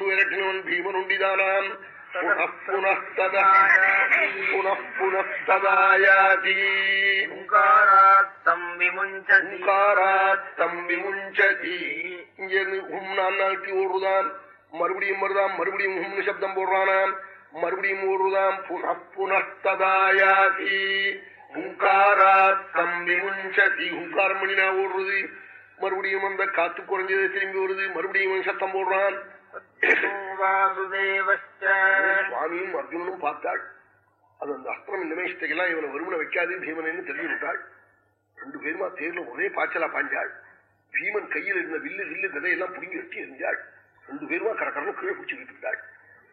விரட்டினவன் பீமன் உண்டிதானாம் ஓங்காராத்தம் விமுஞ்சதி ஓங்காராத்தம் விமுஞ்சதி இங்கிருந்து உம் நான் நாட்டி ஓடுதான் மறுபடியும் வருதாம் மறுபடியும் உம்னு சப்தம் போடுறானாம் மறுபடியும் ஓடுதாம் புன புனஸ்ததாயாதி ஹுங்காராத்தம் விமுஞ்சதி ஹுங்காரம் பண்ணினா ஓடுறது மறுபடியும் அந்த காத்து குறைஞ்சது திரும்பி வருது. மறுபடியும் சத்தம் போடுறான். சுவாமியும் அர்ஜுனனும் பார்த்தாள். அது அந்த அஸ்திரம் இந்த மேஷத்தைக்கெல்லாம் இவனை வருமனை வைக்காது பீமனு தெரிஞ்சு விட்டாள் ரெண்டு பேருமா தேர்ல ஒரே பாய்ச்சலா பாஞ்சாள் பீமன் கையில் இருந்த வில்லு வில்லு கதையெல்லாம் புடுங்கி வெட்டி எரிஞ்சாள் ரெண்டு பேருமா கரக்கரன்னு கீழே பிடிச்சி விட்டுட்டாள்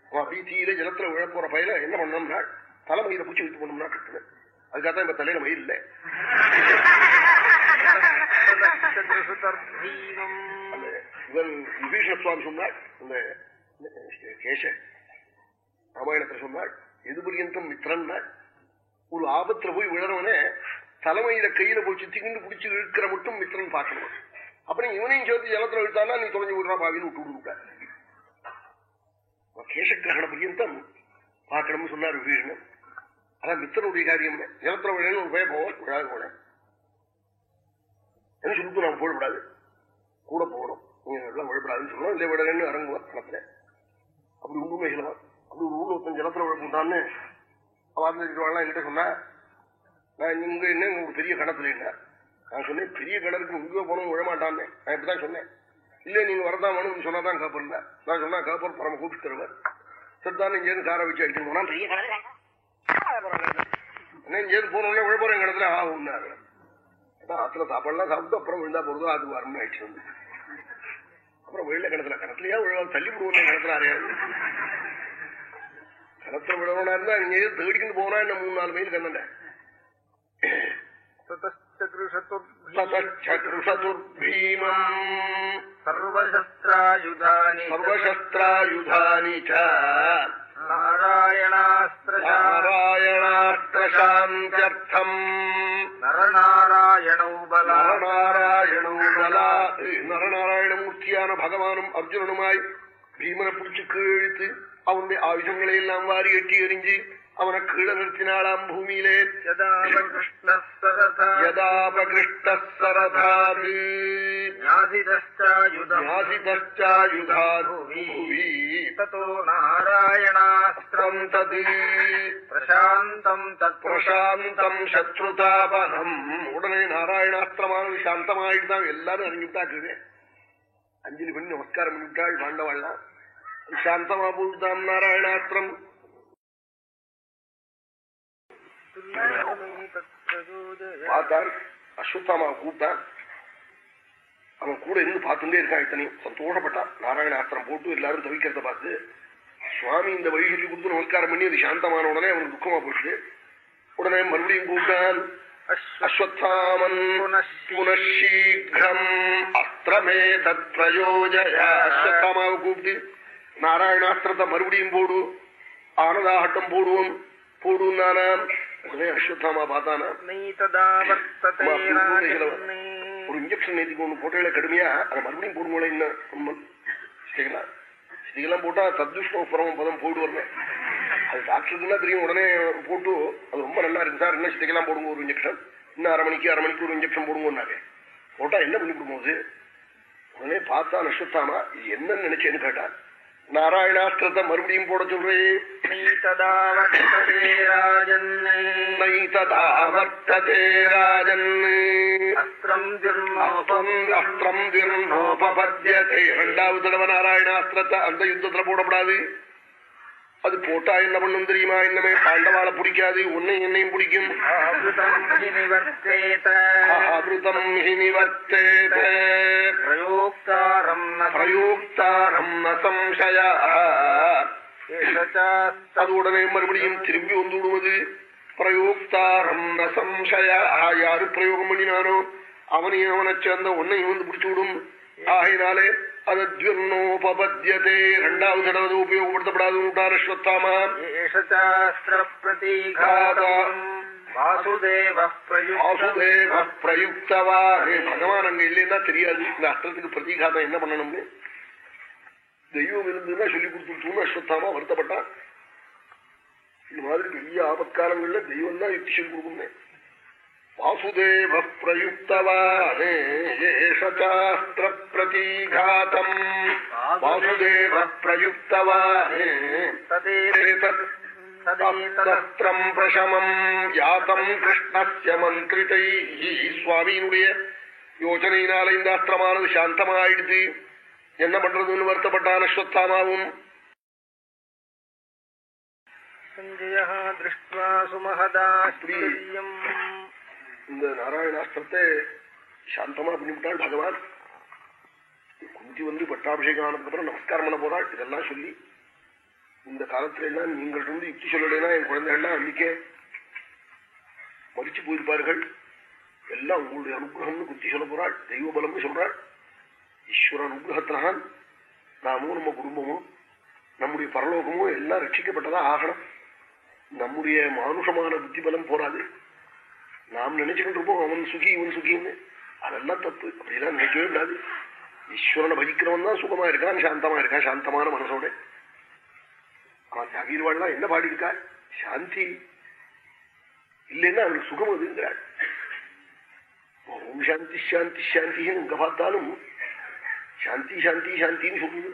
அவன் அப்படியே தீயில ஜலத்துல விழ போற பயில என்ன பண்ணோம்னாள் தலைமையில பிடிச்சி விட்டு பண்ணோம்னா கட்டுனேன் அதுக்காக தான் இப்ப தலையில மயில் இல்லை. இவன் விபீஷண சுவாமி சொன்னாள் அந்த கேச ராமாயணத்துல சொன்னாள் எது பரியந்தம் மித்திரன் ஒரு ஆபத்துல போய் விழறவனே தலைமையில கையில போய் சுத்திக்கிண்டு பிடிச்சு இழுக்கிற மட்டும் மித்திரன் பார்க்கணும். அப்புறம் இவனையும் சேர்த்து ஜலத்துல விழுத்தானா நீ தொலைஞ்சு விடுறா பாவின்னு விட்டு விடுவிட்ட கேசகிரகண பரியந்தம் பார்க்கணும்னு சொன்னார் விபீஷணன். அதான் மித்திரனுடைய காரியம். ஜலத்துல விழணும் ஒரு பய போவோம் விழாது போனேன் என்ன சொல்லிட்டு நான் போடக்கூடாது. கூட போகணும். எல்லாம் விழப்படாதுன்னு சொல்லணும். இல்லை விடலன்னு இறங்குவான் கிணத்துல. அப்படி உண்டுமே சொல்லலாம் அப்படி ஒரு ஊர்ல ஒருத்தன் ஜலத்துல விழப்பட்டான்னு அவன் என்கிட்ட சொன்னா நான் இங்க என்ன ஒரு பெரிய கணத்துல என்ன நான் சொன்னேன் பெரிய கிணறுக்கு இங்கே போனோம் விழமாட்டான்னு. நான் இப்படிதான் சொன்னேன். இல்ல நீங்க வரதான் வேணும்னு சொன்னாதான் காப்பர் நான் சொன்னா காப்பர் பரம கூப்பிட்டு தருவார் சரிதான் இங்கேருந்து காரை வச்சு அடிக்கணும் போனா பெரிய கிணறு. என்ன இங்கேருந்து போனோடனே விழப்போறேன் கிணத்துல ஆகும்னாரு அதான் ஆத்துல சாப்பாடுலாம் சாப்பிட்டு அப்புறம் விழுந்தா போறதோ அது வரணும்னு ஆயிடுச்சு அப்புறம் வெள்ள கிணத்துல கிணத்துலயா விழா தள்ளி விடுவோம் கிணத்துல அறியாது கிணத்துல விடணும்னா இருந்தா நீங்க எது தேடிக்கிட்டு போனா என்ன மூணு நாலு மைல் சதுர்பீமம் சர்வசஸ்திராயுதானி சர்வசஸ்திராயுதானி நரநாராயணமூர்த்தியான பகவானும் அர்ஜுனனுமாய் பீமனை பிடிச்சு கீழித்து அவனுடைய ஆயுதங்களை எல்லாம் வாரி எட்டி எறிஞ்சு அவனை கீழே நிறுத்தினாளாம் பூமியிலே யதாபகிருஷ்ணஸ்தரதா யதாபகிருஷ்டரதாது ஞாசிதஸ்தாயுதம் ஞாசிதாயுதாபூவி ததோ நாராயணாஸ்திரம் தத் பிரசாந்தம் தத் பிரசாந்தம் சத்ருதாபனம் உடனே நாராயணாஸ்திரமானது சாந்தமாயிட்டுதான் எல்லாரும் இறங்கிட்டாக்குது அஞ்சலி பண்ணி நமஸ்காரம் பண்ணிவிட்டாள் பாண்டவாள்லாம் சாந்தமா போட்டுதான் நாராயணாஸ்திரம் பார்த்தான் அஸ்வத்தாமா கூப்பிட்டான் அவன் கூட இருந்து பார்த்துட்டே இருக்கான் இத்தனையும் சந்தோஷப்பட்டான் நாராயணாஸ்திரம் போட்டு எல்லாரும் தவிக்கிறத பார்த்து சுவாமி இந்த வழி சொல்லி கொடுத்து நமஸ்காரம் பண்ணி அது சாந்தமான உடனே அவனுக்கு துக்கமா போயிட்டு உடனே மறுபடியும் கூப்பிட்டான் அஸ்வத்தாமன் புனஷீघ्रம் அஸ்திரமே தத் பிரயோஜய அஸ்வத்தாமாவை கூப்பிட்டு நாராயணாஸ்திரத்தை மறுபடியும் போடு ஆனதாகட்டம் போடுவோம் போடும் நானாம் உடனே அஸ்வத்தாமா பார்த்தானா? ஒரு இன்ஜெக்ஷன் நேற்றுக்கு ஒண்ணு போட்டே கடுமையா. அதை மறுபடியும் இன்னும். சரிங்களா? இதெல்லாம் போட்டா தத்விஷ்ணோபுரம் பதம் போட்டு வரணும் அது டாக்டருக்குன்னா தெரியும். உடனே போட்டு அது ரொம்ப நல்லா இருக்கு. சார் இன்னும் சிதைக்கெல்லாம் போடுங்க ஒரு இன்ஜெக்ஷன் இன்னும் அரை மணிக்கு அரை மணிக்கு ஒரு இன்ஜெக்ஷன் போடுங்கன்னாரு. போட்டா என்ன பண்ணி கொடுக்கும்போது உடனே பார்த்தா நஷ்டத்தாமா இது என்னன்னு நினைச்சேன்னு கேட்டான் நாராயணாஸ்திரத்தை மறுபடியும் போட சொல்றேன் இரண்டாவது தடவை நாராயணாஸ்திரத்தை அந்த யுத்தத்துல போடப்படாது. அது போட்டா என்ன பண்ணும் தெரியுமா? என்னமே பாண்டவாளை பிடிக்காது உன்னை என்னையும் பிடிக்கும். நிவர்த்தேத பிரயோக்தாரம் பிரயோக்தாரம் ந சம்சய. அது உடனே மறுபடியும் திரும்பி வந்து விடுவது. பிரயோக்தாரம் ந சம்சய. யாரு பிரயோகம் பண்ணினானோ அவனையும் அவனை சேர்ந்த உன்னையும் வந்து பிடிச்சு விடும். ஆகையினாலே அதத்யுன்னோபபத்தியதே இரண்டாவது தடவை உபயோகப்படுத்தப்படாது உண்டான ஸ்வத்தாமா ஏஷாஸ்திர பிரதீகாதம் வாசுதேவ பிரயுக்தவா ஏ, பகவான் அங்க இல்லைன்னா தெரியாது. இந்த அஸ்திரத்துக்கு பிரதீகாதம் என்ன பண்ணணும்னு? தெய்வம் இருந்ததுன்னா சொல்லி கொடுத்துட்டோம்னு அஸ்வத்தாமா வருத்தப்பட்டான். இந்த மாதிரி பெரிய ஆபத்காலங்கள்ல தெய்வம் தான் யுக்தி சொல்லி கொடுக்குமே வாசுதேவ பிரயுக்தவாஸ்திர பிரதீகாத்தம் வாசுதேவ பிரயுக்தவானே தஸ்திரம் பிரசமம் யாத்தம் கிருஷ்ணஸ்ய மந்திரிதை சுவாமியினுடைய யோசனையினால இந்த அஸ்திரமானது சாந்தமாயிடுது என்ன பண்றதுன்னு வருத்தப்பட்டான் அஸ்வத்தாமாவும் சஞ்சய திருஷ்டுவா சுமஹதாஸ்திரியம் இந்த நாராயணாஸ்திரத்தை சாந்தமா பண்ணிவிட்டாள் பகவான். குந்தி வந்து பட்டாபிஷேகம் ஆனதுக்கு அப்புறம் நமஸ்காரம் பண்ண போறாள். இதெல்லாம் சொல்லி இந்த காலத்துல எல்லாம் நீங்கள் இருந்து யுக்தி சொல்லலைன்னா என் குழந்தைகள்லாம் அன்னைக்கே மறிச்சு போயிருப்பார்கள். எல்லாம் உங்களுடைய அனுகிரகம்னு குத்தி சொல்ல போறாள். தெய்வ பலம்னு சொல்றாள். ஈஸ்வர அனுகிரகத்தினான். நாமும் நம்ம குடும்பமும் நம்முடைய பரலோகமும் எல்லாம் ரட்சிக்கப்பட்டதா ஆகணும். நம்முடைய மானுஷமான புத்தி பலம் போராது. நாம் நினைச்சுக்கிட்டு இருப்போம் அவன் சுகி இவன் சுகின்னு அதெல்லாம் தப்பு அப்படிலாம் நினைக்கவே கூடாது ஈஸ்வரனை பகிக்கிறவன் தான் சுகமா இருக்கான் சாந்தமா இருக்கான் சாந்தமான மனசோட அவன் தியாகிர்வாள்லாம் என்ன பாடியிருக்கா சாந்தி இல்லைன்னா அவனுக்கு சுகம் அதுங்கிறாள் ஓம் சாந்தி சாந்தி சாந்தின்னு இங்க பார்த்தாலும் சாந்தி சாந்தி சாந்தின்னு சொல்லுது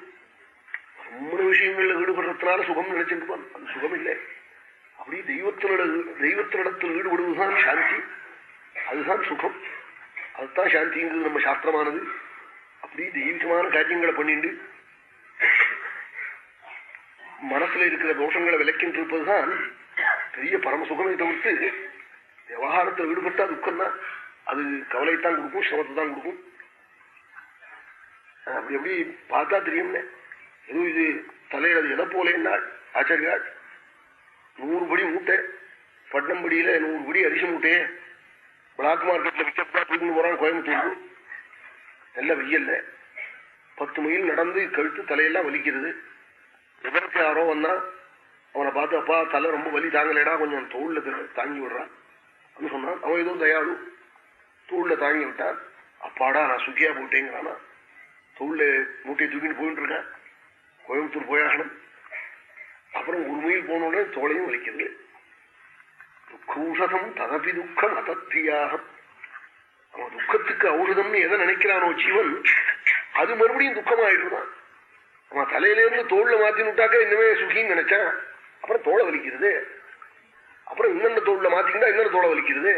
ரொம்ப விஷயங்கள்ல ஈடுபடுறதுனால சுகம் நினைச்சிருப்பான் அது சுகம் இல்லை அப்படி தெய்வத்தினோட தெய்வத்தினிடத்தில் ஈடுபடுவதுதான் சாந்தி. அதுதான் சுகம். அதுதான் சாந்திங்கிறது நம்ம சாஸ்திரமானது. அப்படி தெய்வீகமான காரியங்களை பண்ணிண்டு மனசுல இருக்கிற தோஷங்களை விளக்கிட்டு இருப்பதுதான் பெரிய பரமசுகமே தவிர்த்து விவகாரத்தில் ஈடுபட்டா துக்கம் தான் அது கவலைத்தான் கொடுக்கும் சிரமத்தை தான் கொடுக்கும். அப்படி எப்படி பார்த்தா தெரியும்ல ஏதோ இது தலையில் அது எதை போலேன்னா ஆச்சாரியாள். நூறு படி மூட்டை. பட்னம்படியில நூறு படி அரிசி மூட்டையே பிளாக் மார்க்கெட்ல விற்கப்படா தூக்கிட்டு போறான் கோயம்புத்தூர். நல்ல வெயில்ல. பத்து மைல் நடந்து கழுத்து தலையெல்லாம் வலிக்கிறது. எதற்கு யாரோ வந்தா அவனை பார்த்து அப்பா தலை ரொம்ப வலி தாங்கலடா கொஞ்சம் தோல்ல தாங்கி விடுறான் அப்படின்னு சொன்னான் அவன் ஏதோ தயாளு. தோல்ல தாங்கி விட்டான். அப்பாடா நான் சுகியா போட்டேங்கிறானா. தோல்ல மூட்டையை தூக்கிட்டு போயிட்டு இருக்கேன். கோயம்புத்தூர் போயாகணும். அப்புறம் ஒரு மைல் போன உடனே தோலையும் வலிக்கிறது துக்கூஷதம் ததப்பி துக்கம் அதத்தியாகம் அவன் துக்கத்துக்கு ஔஷதம்னு எதை நினைக்கிறானோ ஜீவன் அது மறுபடியும் துக்கமாயிடுதான் அவன் தலையில இருந்து தோல்ல மாத்தி விட்டாக்க இன்னுமே சுகின்னு நினைச்சான் அப்புறம் தோலை வலிக்கிறது அப்புறம் இன்னொன்னு தோல்ல மாத்திக்கிட்டா இன்னொரு தோலை வலிக்கிறது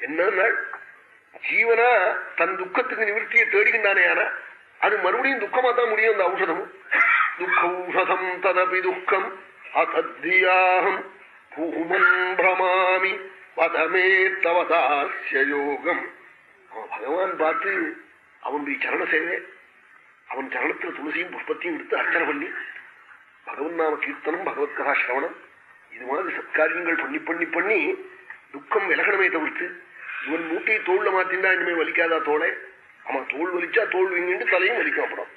என்ன ஜீவனா தன் துக்கத்துக்கு நிவர்த்தியை தேடிக்கின்றானே ஆனா அது மறுபடியும் துக்கமா தான் முடியும் அந்த ஔஷதமும் துக்கௌஷதம் ததபி துக்கம் அதத்தியாகம் பூமன் பிரமாமி வதமே தவதாசிய பகவான் பார்த்து அவனுடைய சரண சேவை அவன் சரணத்துல துளசியும் புஷ்பத்தையும் எடுத்து அர்ச்சனை பண்ணி பகவன் நாம கீர்த்தனம் பகவத் கதா சிரவணம் இது மாதிரி சத்காரியங்கள் பண்ணி பண்ணி பண்ணி துக்கம் விலகணமே தவிர்த்து இவன் மூட்டையை தோல்ல மாத்தின்னா இனிமே வலிக்காதா தோலை அவன் தோல் வலிச்சா தோல் வீங்கிட்டு தலையும் வலிக்கும் அப்புறம்.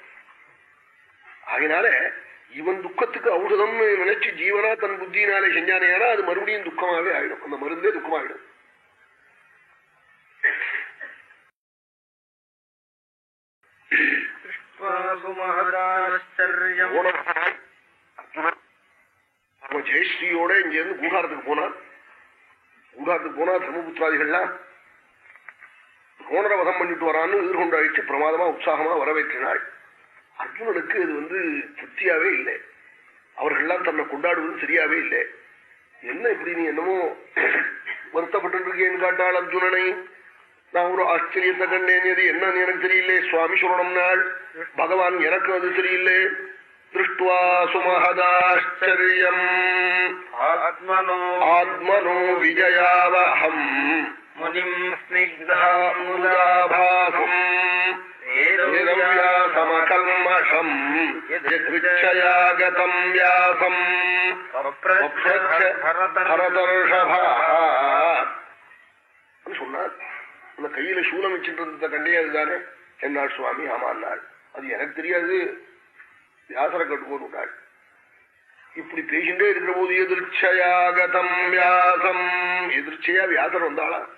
அதனால இவன் துக்கத்துக்கு ஔஷதம்னு நினைச்சு ஜீவனா தன் புத்தியினாலே செஞ்சானேனா அது மறுபடியும் துக்கமாவே ஆயிடும். அந்த மருந்தே துக்கமாயிடும். ஜெயஸ்ரீயோட இங்க இருந்து கூடாரத்துக்கு போனான் கூடாரத்துக்கு போனா தர்மபுத்திராதிகள்லாம் கோணர வதம் பண்ணிட்டு வரான்னு எதிர்கொண்டு அழிச்சு பிரமாதமா உற்சாகமா வரவேற்றினாள் அர்ஜுனனுக்கு இது வந்து திருப்தியாவே இல்லை. அவர்கள்லாம் தன்னை கொண்டாடுவது சரியாவே இல்லை. என்ன இப்படி நீ என்னமோ வருத்தப்பட்டு இருக்கேன்னு காட்டாள் அர்ஜுனனை. நான் ஒரு ஆச்சரியத்தை கண்டேன். இது என்னன்னு எனக்கு தெரியல. சுவாமி சொல்லணும் நாள் பகவான் எனக்கு அது தெரியல. திருஷ்டுவா சுமஹதாச்சரியம் ஆத்மனோ ஆத்மனோ விஜயாவஹம். முனிம் முதாபாசம் சமகல்மஷம் யத்விச்சயாகதம் வியாசம் சொன்னார். அந்த கையில சூலம் வச்சுட்டு இருந்ததை கண்டே அதுதானே? என்னாள் சுவாமி ஆமா நாள். அது எனக்கு தெரியாது. வியாசரை கட்டுக்கோன்னு விட்டாள். இப்படி பேசிட்டே இருக்கிற போது எதிர்ச்சயாகதம் வியாசம். எதிர்ச்சையா வியாசர் வந்தாளா?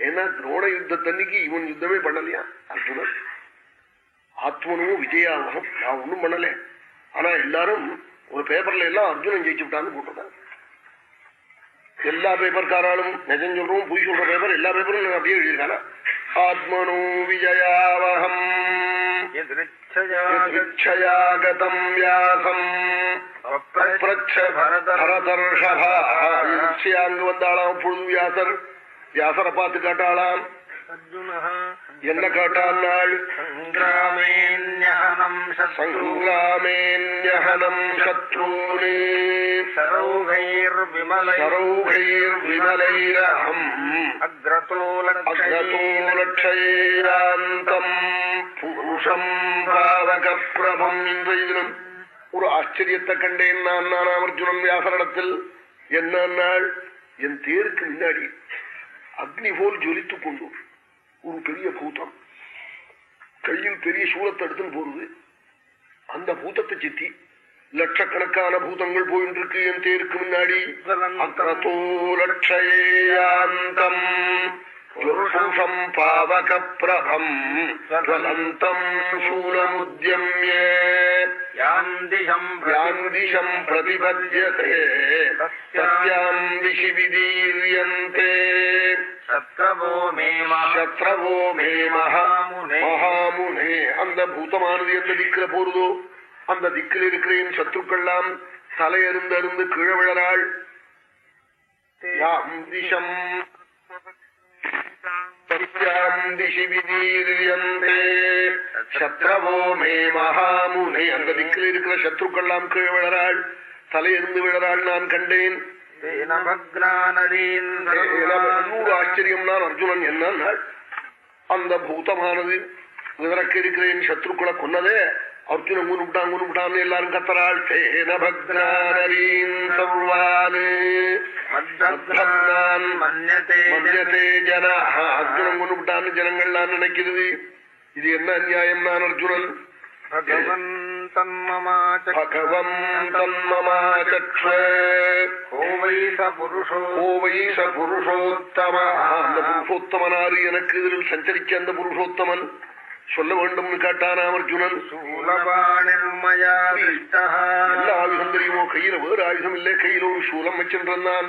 ஏன்னா துரோண யுத்தத்தன்னைக்கு இவன் யுத்தமே பண்ணலையா? அர்ஜுனன். ஆத்மனும் விஜயாவகம் நான் ஒண்ணும் பண்ணல. ஆனா எல்லாரும் ஒரு பேப்பர்ல எல்லாம் அர்ஜுனன் ஜெயிச்சு விட்டான்னு போட்டிருக்காங்க. எல்லா பேப்பர்காராலும் நிஜம் சொல்றோம் பொய் சொல்ற பேப்பர் எல்லா பேப்பரும் அப்படியே எழுதியிருக்காங்க ஆத்மனோ விஜயாவகம். வியாசம் பரதர்ஷபா அங்கு வந்தாளாம் பொழுது வியாசர் வியாசரை பார்த்து காட்டாளாம். என்ன காட்டாள் சங்கிராமேன்யஹனம் சத்ரூனே. சரௌகைர்விமலை சரௌகைர்விமலைரஹம். அக்ரதோலட்சேயாந்தம் புருஷம் பாவகப்பிரபம் இன்றைய தினம் ஒரு ஆச்சரியத்தை கண்டேன் நான் நானாம் அர்ஜுனன் வியாசரிடத்தில். என்ன நாள் என் தேருக்கு முன்னாடி அக்னி போல் ஜொலித்துக் கொண்டு ஒரு பெரிய பூதம். கையில் பெரிய சூழத்தை எடுத்துன்னு போறது அந்த பூதத்தை சித்தி லட்சக்கணக்கான பூதங்கள் போயிட்டு இருக்கு என் தேருக்கு முன்னாடி. அக்ரதோ லட்சேயாந்தம் புருஷம் பாவக பிரபம் ஜலந்தம் சூலமுத்யம்ய யாந்திஷம் பிரதிபத்யதே சத்யாம் திசி விதீரியந்தே சத்ரவோ மே மகாமுனே அந்த பூதமானது எந்த திக்கில போறதோ அந்த திக்கில் இருக்கிற என் சத்ருக்கெல்லாம் தலையருந்து அருந்து கீழே விழறாள் சத்யாம் திசி விதீரியந்தே சத்ரவோ மே மகாமுனே. அந்த திக்கில் இருக்கிற சத்ருக்கெல்லாம் கீழே விழறாள். தலையருந்து விழறாள் நான் கண்டேன். ஆச்சரியம் நான் அர்ஜுனன் என்ன அந்த பூதமானது இதற்கு இருக்கிறேன் சத்ருக்களை கொன்னதே. அர்ஜுனன் குரு விட்டான்னு எல்லாரும் கத்தராள் தேன பக்னானரீன் சர்வானு அர்ஜுனன் குரு விட்டான்னு ஜனங்கள்லாம் நினைக்கிறது. இது என்ன அநியாயம் நான் அர்ஜுனன் பகவம் தன்மமாச்சக்ஷ கோவை ச புருஷோ கோவை ச புருஷோத்தம அந்த புருஷோத்தமனாரு எனக்கு இதில் சஞ்சரிச்ச அந்த புருஷோத்தமன். சொல்ல வேண்டும்னு கேட்டானாம் அர்ஜுனன் எல்லா ஆயுதம் தெரியுமோ? கையில வேறு ஆயுதம் இல்லை. கையில ஒரு சூலம் வச்சிருந்தான்.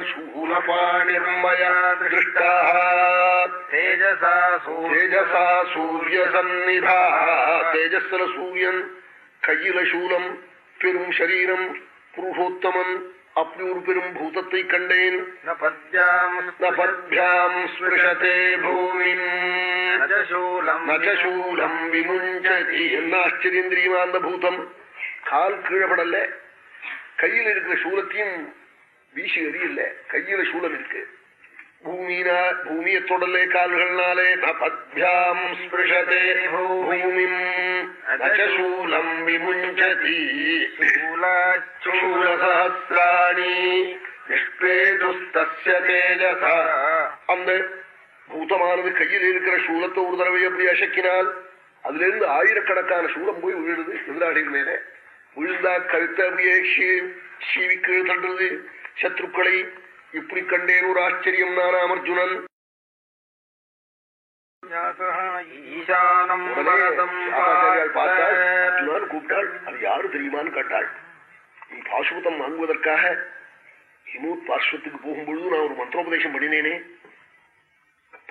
தேஜசா சூரிய. சந்நிதா. தேஜஸ்ல சூரியன் கையில சூலம் பெரும் சரீரம் புருஷோத்தமன் அப்படி ஒரு பெரும் பூதத்தை கண்டேன் ந பத்யாம் நபத்யாம் ஸ்பிருஷதே பூமிம் நஜசூலம் நஜசூலம் விமுஞ்சதி என்ன ஆச்சரியம் தெரியுமா அந்த பூதம்? கால் கீழப்படல. கையில் இருக்கிற சூலத்தையும் வீசி எறியல. கையில சூலம் இருக்கு. பூமினா பூமியை தொடலே கால்கள்னாலே நபத்யாம் ஸ்பிருஷதே பூமிம் நஜசூலம் விமுஞ்சதி. சூலசஹசிராணி நிஷ்பேதுஸ்தஸ்ய தேஜசா. அந்த பூதமானது கையில் இருக்கிற சூலத்தை ஒரு தடவை எப்படி அசக்கினால் அதுல இருந்து ஆயிரக்கணக்கான சூலம் போய் விழுது எதிராளிகள் மேலே. விழுந்தா கழுத்தை அப்படியே சீவிக்கு தள்ளுறது சத்ருக்களை இப்படி கண்டேன் ஒரு ஆச்சரியம் நானாம் அர்ஜுனன் பார்த்தாள் கூப்பிட்டாள் அது யாரு தெரியுமான்னு கேட்டாள். நீ பாசுபதம் வாங்குவதற்காக ஹிமூத் பார்ஸ்வத்துக்கு போகும்பொழுது நான் ஒரு மந்திரோபதேசம் பண்ணினேனே.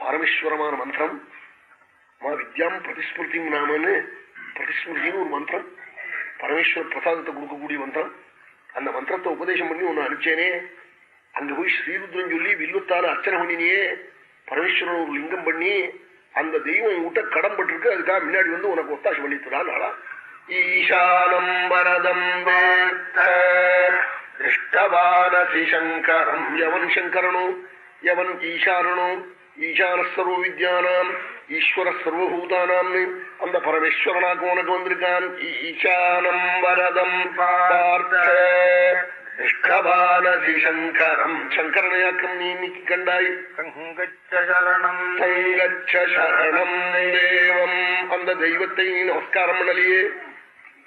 பாரமேஸ்வரமான மந்திரம் மா வித்யாம் பிரதிஸ்மிருதி நாமன்னு பிரதிஸ்மிருதின்னு ஒரு மந்திரம் பரமேஸ்வர பிரசாதத்தை கொடுக்கக்கூடிய மந்திரம். அந்த மந்திரத்தை உபதேசம் பண்ணி ஒன்னு அனுப்பிச்சேனே. அங்க போய் ஸ்ரீருத்ரன் சொல்லி வில்லுத்தால அர்ச்சனை பண்ணினியே பரமேஸ்வரன் ஒரு லிங்கம் பண்ணி அந்த தெய்வம் உங்ககிட்ட கடம்பட்டு இருக்கு அதுக்காக முன்னாடி வந்து உனக்கு ஒத்தாசு பண்ணித்துறான் நாளா ஈசானம் வரதம் திருஷ்டவானசி சங்கரம் எவன் சங்கரனோ எவன் ஈசானனோ ஈசான சர்வ வித்யானாம் ஈஸ்வர சர்வபூதானாம் அந்த பரமேஸ்வரனாக உனக்கு வந்திருக்கான். ஈசானம் வரதம் பார்த்த. நிஷ்டபானசி சங்கரம். சங்கரனையாக்கம் நீ இன்னைக்கு கண்டாய். சங்கச்சரணம் சங்கச்ச சரணம் தேவம். அந்த தெய்வத்தை நீ நமஸ்காரம் பண்ணலையே.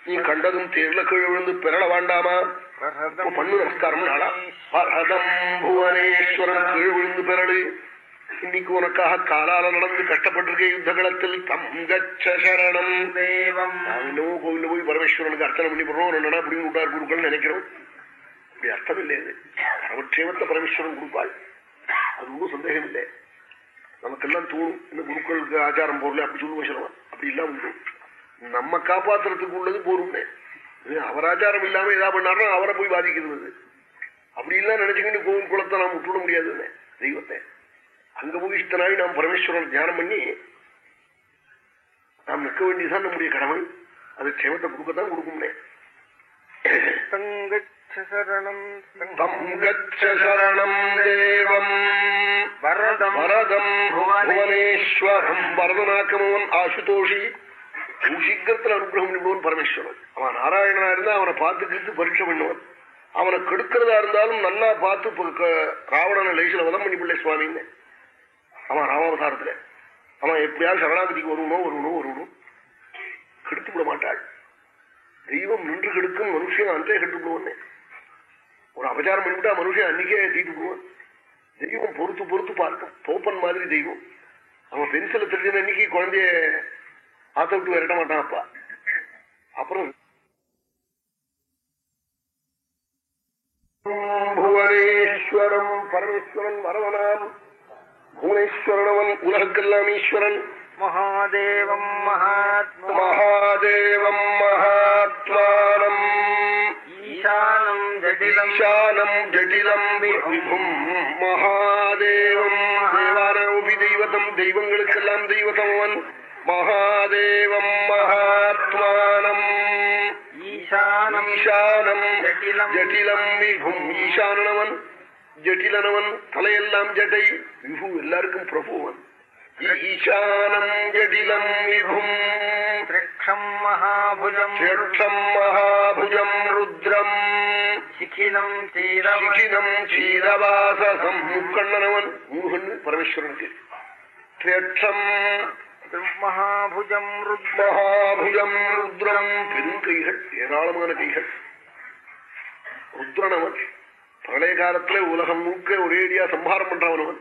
நீ கண்டதும் தேர்ல கீழ் விழுந்து பெறல வேண்டாமா? பண்ணு நமஸ்காரம் பரதம் புவனேஸ்வரன் கீழ் விழுந்து பெறடு இன்னைக்கு உனக்காக காலால நடந்து கஷ்டப்பட்டிருக்க யுத்த களத்தில் தங்கச்ச சரணம். தேவம். கோவில்ல போய் பரமேஸ்வரனுக்கு அர்ச்சனை பண்ணி போடுறோம். ரெண்டா அப்படின்னு விட்டார் குருக்கள் நினைக்கிறோம். அப்படி அர்த்தம் இல்லை அது பரமேஸ்வரன் கொடுப்பாள் அது ஒன்றும் சந்தேகம் இல்லை நமக்கெல்லாம் தோணும் இந்த குருக்களுக்கு ஆச்சாரம் போடல அப்படி சொல்லுவோம் சொல்லுவான் அப்படி எல்லாம் உண்டு நம்ம காப்பாத்துறதுக்கு உள்ளது போரும்னே அவர் ஆச்சாரம் இல்லாம ஏதா பண்ணாரோ அவரை போய் பாதிக்கிறது அப்படி எல்லாம் நினைச்சுக்கிட்டு கோவில் குளத்தை நாம் விட்டுவிட முடியாதுன்னு தெய்வத்தை அங்க போய் இஷ்டனாய் நாம் பரமேஸ்வரன் தியானம் பண்ணி நாம் நிற்க வேண்டியதுதான் நம்முடைய கடமை அது க்ஷேமத்தை கொடுக்கத்தான் கொடுக்கும்னே சங்கச்ச சரணம் தம் கச்ச சரணம் தேவம் வரதம் வரதம் புவனேஸ்வரம் வரதனாக்கமவன் ஆசுதோஷி சீக்கிரத்தில் அனுகிரகம் பண்ணுவன் பரமேஸ்வரன் அவன் நாராயணனா இருந்தா அவனை பார்த்து கிழித்து பரீட்சை பண்ணுவன் அவனை கெடுக்கிறதா இருந்தாலும் நல்லா பார்த்து ராவணனை லேசில வதம் பண்ணி பிள்ளை சுவாமின்னு அவன் ராமாவதாரத்துல அவன் எப்படியாவது சரணாகதிக்கு வருவனோ வருவனோ வருவனோ கெடுத்து விட மாட்டாள் தெய்வம் நின்று கெடுக்கும் மனுஷன் அன்றே கெட்டு விடுவானே ஒரு அபச்சாரம் பண்ணிவிட்டா மனுஷன் அன்னைக்கே தீட்டு போவான் தெய்வம் பொறுத்து பொறுத்து பார்க்கும். தோப்பன் மாதிரி தெய்வம். அவன் பென்சில தெரிஞ்ச அன்னைக்கு குழந்தைய ஆத்த விட்டு விரட்ட மாட்டான் அப்பா. அப்புறம் புவனேஸ்வரம் பரமேஸ்வரன் வரவனாம். புவனேஸ்வரனவன் உலகக்கெல்லாம் ஈஸ்வரன். மகாதேவம் மகாத்மா. மகாதேவம் மகாத்மானம். ஈசானம் ஜடிலம் ஈசானம் ஜடிலம் விபும் மகாதேவம் தேவானோபி தெய்வதம் தெய்வங்களுக்கெல்லாம் தெய்வதமவன் மகாதேவம் மகாத்மானம் ஈசானம் ஈசானம் ஜடிலம் ஜடிலம் விபும் ஈசானவன் ஜட்டிலனவன் தலையெல்லாம் ஜடை விபு எல்லாருக்கும் பிரபுவன் ஈசானம் ஜடிலம் விபும் மகாபுஜம் மகாபுஜம் ருத்ரம் சீரவ சிகினம் சீரவாசம் முக்கண்ணனவன் மூகன்னு பரமேஸ்வரனுக்கு. சேட்சம் மகாபுஜம் மகாபுஜம் ருத்ரம். பெரும் கைகள் ஏராளமான கைகள். ருத்ரனவன். பிரளய காலத்துல உலகம் முழுக்க ஒரேடியா சம்ஹாரம் பண்றவனவன்.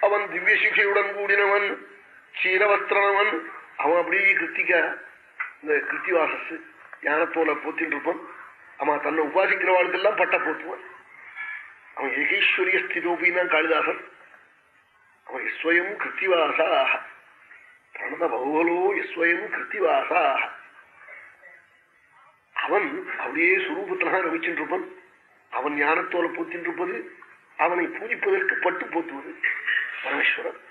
அவன் திவ்ய சிகையுடன் கூடினவன். சீரவஸ்திரவன் அவன் அப்படியே கிருத்திகா இந்த கிருத்திவாசஸ் ஞானத்தோல போத்தின்னு இருப்பான். அவன் தன்னை உபாசிக்கிறவாளுக்கெல்லாம் பட்ட போத்துவான் அவன் ஏகேஸ்வரிய ஸ்திதோபின்னா காளிதாசன். அவன் எஸ்வயம் கிருத்திவாசாக. பிரணத பகுவலோ எஸ்வயம் கிருத்திவாசாக. அவன் அப்படியே சுரூபத்திலாக ரவிச்சின் இருப்பான். அவன் ஞானத்தோல பூத்தின்னு இருப்பது அவனை பூஜிப்பதற்கு பட்டு போத்துவது பரமேஸ்வரன்.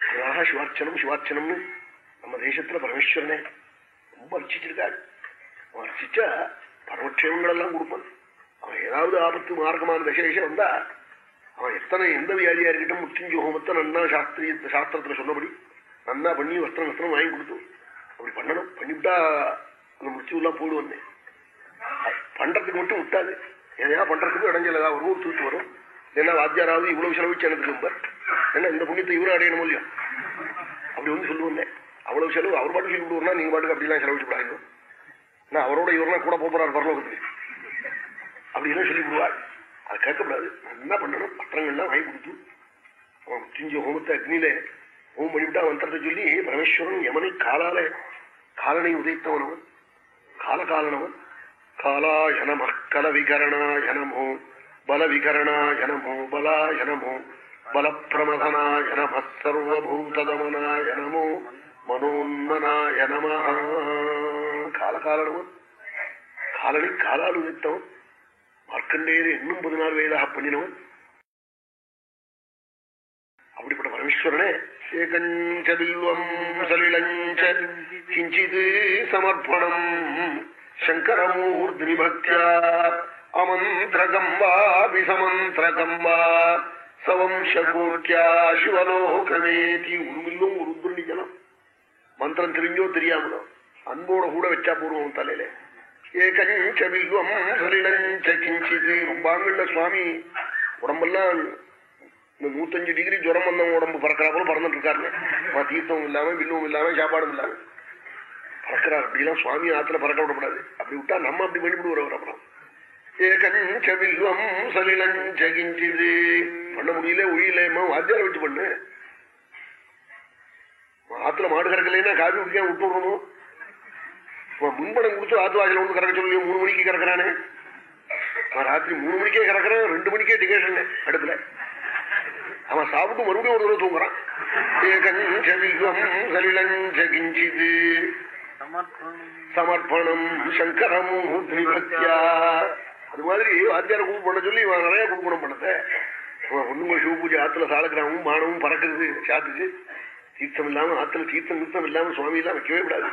அழகா சிவார்ச்சனம் சிவார்ச்சனம்னு நம்ம தேசத்துல பரமேஸ்வரனே ரொம்ப அர்ச்சிச்சிருக்காரு. அவன் அர்ச்சிச்சா பரமக்ஷேமங்கள் எல்லாம் கொடுப்பான். அவன் ஏதாவது ஆபத்து மார்க்கமான தசேஷம் வந்தா அவன் எத்தனை எந்த வியாதியா இருக்கட்டும் முத்திஞ்சு ஹோமத்தை நன்னா சாஸ்திரிய சாஸ்திரத்துல சொன்னபடி நன்னா பண்ணி வஸ்திரம் வஸ்திரம் வாங்கி கொடுத்து அப்படி பண்ணணும். பண்ணிவிட்டா அந்த முடிச்சு எல்லாம் போடுவன்னே பண்றதுக்கு மட்டும் விட்டாது. எதையா பண்றதுக்கு இடைஞ்சல் ஏதாவது ஒரு ஊர் தூத்து வரும். ஏன்னா வாத்தியாராவது இவ்வளவு செலவிச்சு எனக்கு ரொம்ப என்ன இந்த புண்ணியத்தை இவரும் அடையணும் இல்லையா? அப்படி வந்து சொல்லுவேன் அவ்வளவு செலவு அவர் பாட்டு சொல்லி விடுவோம்னா நீங்க பாட்டுக்கு அப்படிலாம் செலவு விடாங்க நான் அவரோட இவர்னா கூட போறாரு பரலோகத்துக்கு அப்படிலாம் சொல்லி விடுவார்? அது கேட்கக்கூடாது. என்ன பண்ணணும்? பத்திரங்கள்லாம் வாங்கி கொடுத்து அவன் சிஞ்ச ஹோமத்தை அக்னியில ஹோம் பண்ணிவிட்டா மந்திரத்தை சொல்லி பரமேஸ்வரன் யமனை காலால காலனை உதைத்தவனவன் காலகாலனவன். காலாய நம கல விகரணாய நமோ பல விகரணா நமோ பலாய பலப்பிரமதனாய நம சர்வபூததமனாய நமோ மனோன்மனாய நம காலகாலனவன் காலனை காலால் உதைத்தவன் மார்க்கண்டேயர் இன்னும் பதினாறு வயதாக பண்ணினவன் அப்படிப்பட்ட பரமேஸ்வரனே ஏகஞ்ச பில்வம் சலிலஞ்ச கிஞ்சித் சமர்ப்பணம் சங்கரமூர்த்தி பக்தியா அமந்திரகம் வா விசமந்திரகம் வா சவம்சகோட்டியா சிவலோகமேதி. உருவில்லும் ஒரு மந்திரம் தெரிஞ்சோ தெரியாமலோ. அன்போட கூட வச்சா பூர்வம் தலையில. ஏகஞ்ச சரிடஞ்சிது சலிலஞ்ச ரொம்ப சுவாமி உடம்பெல்லாம் இந்த நூத்தஞ்சு டிகிரி ஜுரம் வந்தவங்க உடம்பு பறக்கிறாப்புல பறந்துட்டு இருக்காருங்க. தீர்த்தமும் இல்லாம வில்லும் இல்லாம சாப்பாடும் இல்லாம. பறக்கிறார். அப்படிலாம் சுவாமி ஆத்துல பறக்க விடக்கூடாது. அப்படி விட்டா நம்ம அப்படி பண்ணிவிடுவோம் அப்புறம். ஏகஞ்சவில்வம் சலிலஞ்சகிஞ்சிது பண்ண முடியல ஒழியல வாத்தியார வச்சு பண்ணு. ஆத்துல மாடு கறக்கலைன்னா காபி குடிக்காம விட்டு விடணும்? முன்படம் கொடுத்து ஆத்து வாசல வந்து கறக்க சொல்லி மூணு மணிக்கு கறக்குறானே. ராத்திரி மூணு மணிக்கே கறக்குறேன் ரெண்டு மணிக்கே டிகேஷன் அடுப்புல. அவன் சாப்பிட்டு மறுபடியும் ஒரு தடவை தூங்குறான். ஏகஞ்சவில்வம் சலிலஞ்சகிஞ்சிது சமர்ப்பணம். சங்கரம் அது மாதிரி வாத்தியார கூப்பு பண்ண சொல்லி இவன் நிறைய குடும்பம் பண்ணத ஒண்ணுங்க சிவ பூஜை ஆத்துல சாலக்கிராமும் மானமும் பறக்குறது சாத்துக்கு தீர்த்தம் இல்லாம ஆத்துல தீர்த்தம் நிறுத்தம் இல்லாம சுவாமி எல்லாம் வைக்கவே கூடாது.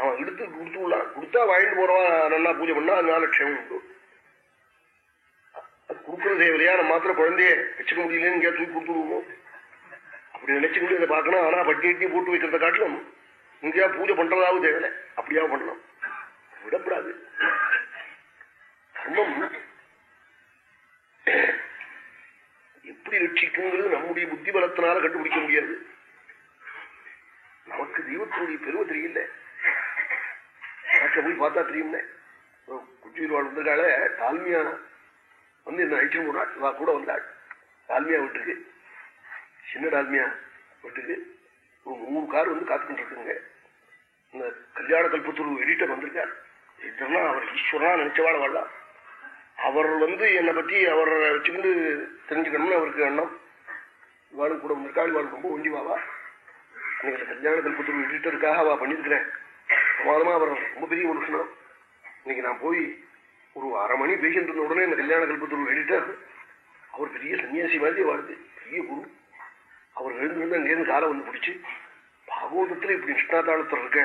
அவன் எடுத்து கொடுத்து விடலாம் கொடுத்தா வாங்கிட்டு போறவா நல்லா பூஜை பண்ணா அதனால க்ஷேமம் உண்டு. அது கொடுக்கறது தேவையா நம்ம மாத்திரம் குழந்தைய வச்சுக்க முடியலன்னு இங்கே தூக்கி கொடுத்துருவோம் அப்படி அப்படி நினைச்சுக்கிட்டு இதை பார்க்கணும். ஆனா பட்டி எட்டி போட்டு வைக்கிறத காட்டிலும் இங்கேயா பூஜை பண்றதாவது தேவையில்லை. அப்படியா பண்ணணும் விடப்படாது தர்மம் எப்படி ரட்சிக்குங்கிறது நம்முடைய புத்தி பலத்தினால கண்டுபிடிக்க முடியாது. நமக்கு தெய்வத்தினுடைய பெருமை தெரியல. போய் பார்த்தா தெரியும்னே குச்சிவாள் வந்திருக்காள தால்மியா வந்து என்ன அழிச்சு போனாள் இவா கூட வந்தாள். தால்மியா வீட்டுக்கு சின்ன டால்மியா வீட்டுக்கு மூணு கார் வந்து காத்துக்கிட்டு இருக்குங்க. இந்த கல்யாண கல்பத்தூர் எடிட்டர் வந்திருக்கார். இதெல்லாம் அவர் ஈஸ்வரனா நினைச்சவாள் வாழலாம் அவர் வந்து என்னை பற்றி அவரை வச்சுக்கிட்டு தெரிஞ்சுக்கணும்னு அவருக்கு எண்ணம். இவாளும் கூட வந்திருக்காள் இவாள் ரொம்ப ஒண்டிவாவா அன்னைக்கு கல்யாணத்தில் கல்பத்தூர் எடிட்டருக்காக அவ பண்ணியிருக்கிறேன். பிரமாதமாக அவர் ரொம்ப பெரிய மனுஷனும் இன்னைக்கு நான் போய் ஒரு அரை மணி பேசிட்டு இருந்த உடனே இந்த கல்யாண கல்பத்தூர் எடிட்டர் அவர் பெரிய சன்னியாசி மாதிரி வாழ்ந்து பெரிய குரு. அவர் எழுந்து அங்கேருந்து காலை வந்து பிடிச்சி பாகவதத்தில் இப்படி நிஷ்ணாதாளத்தில் இருக்க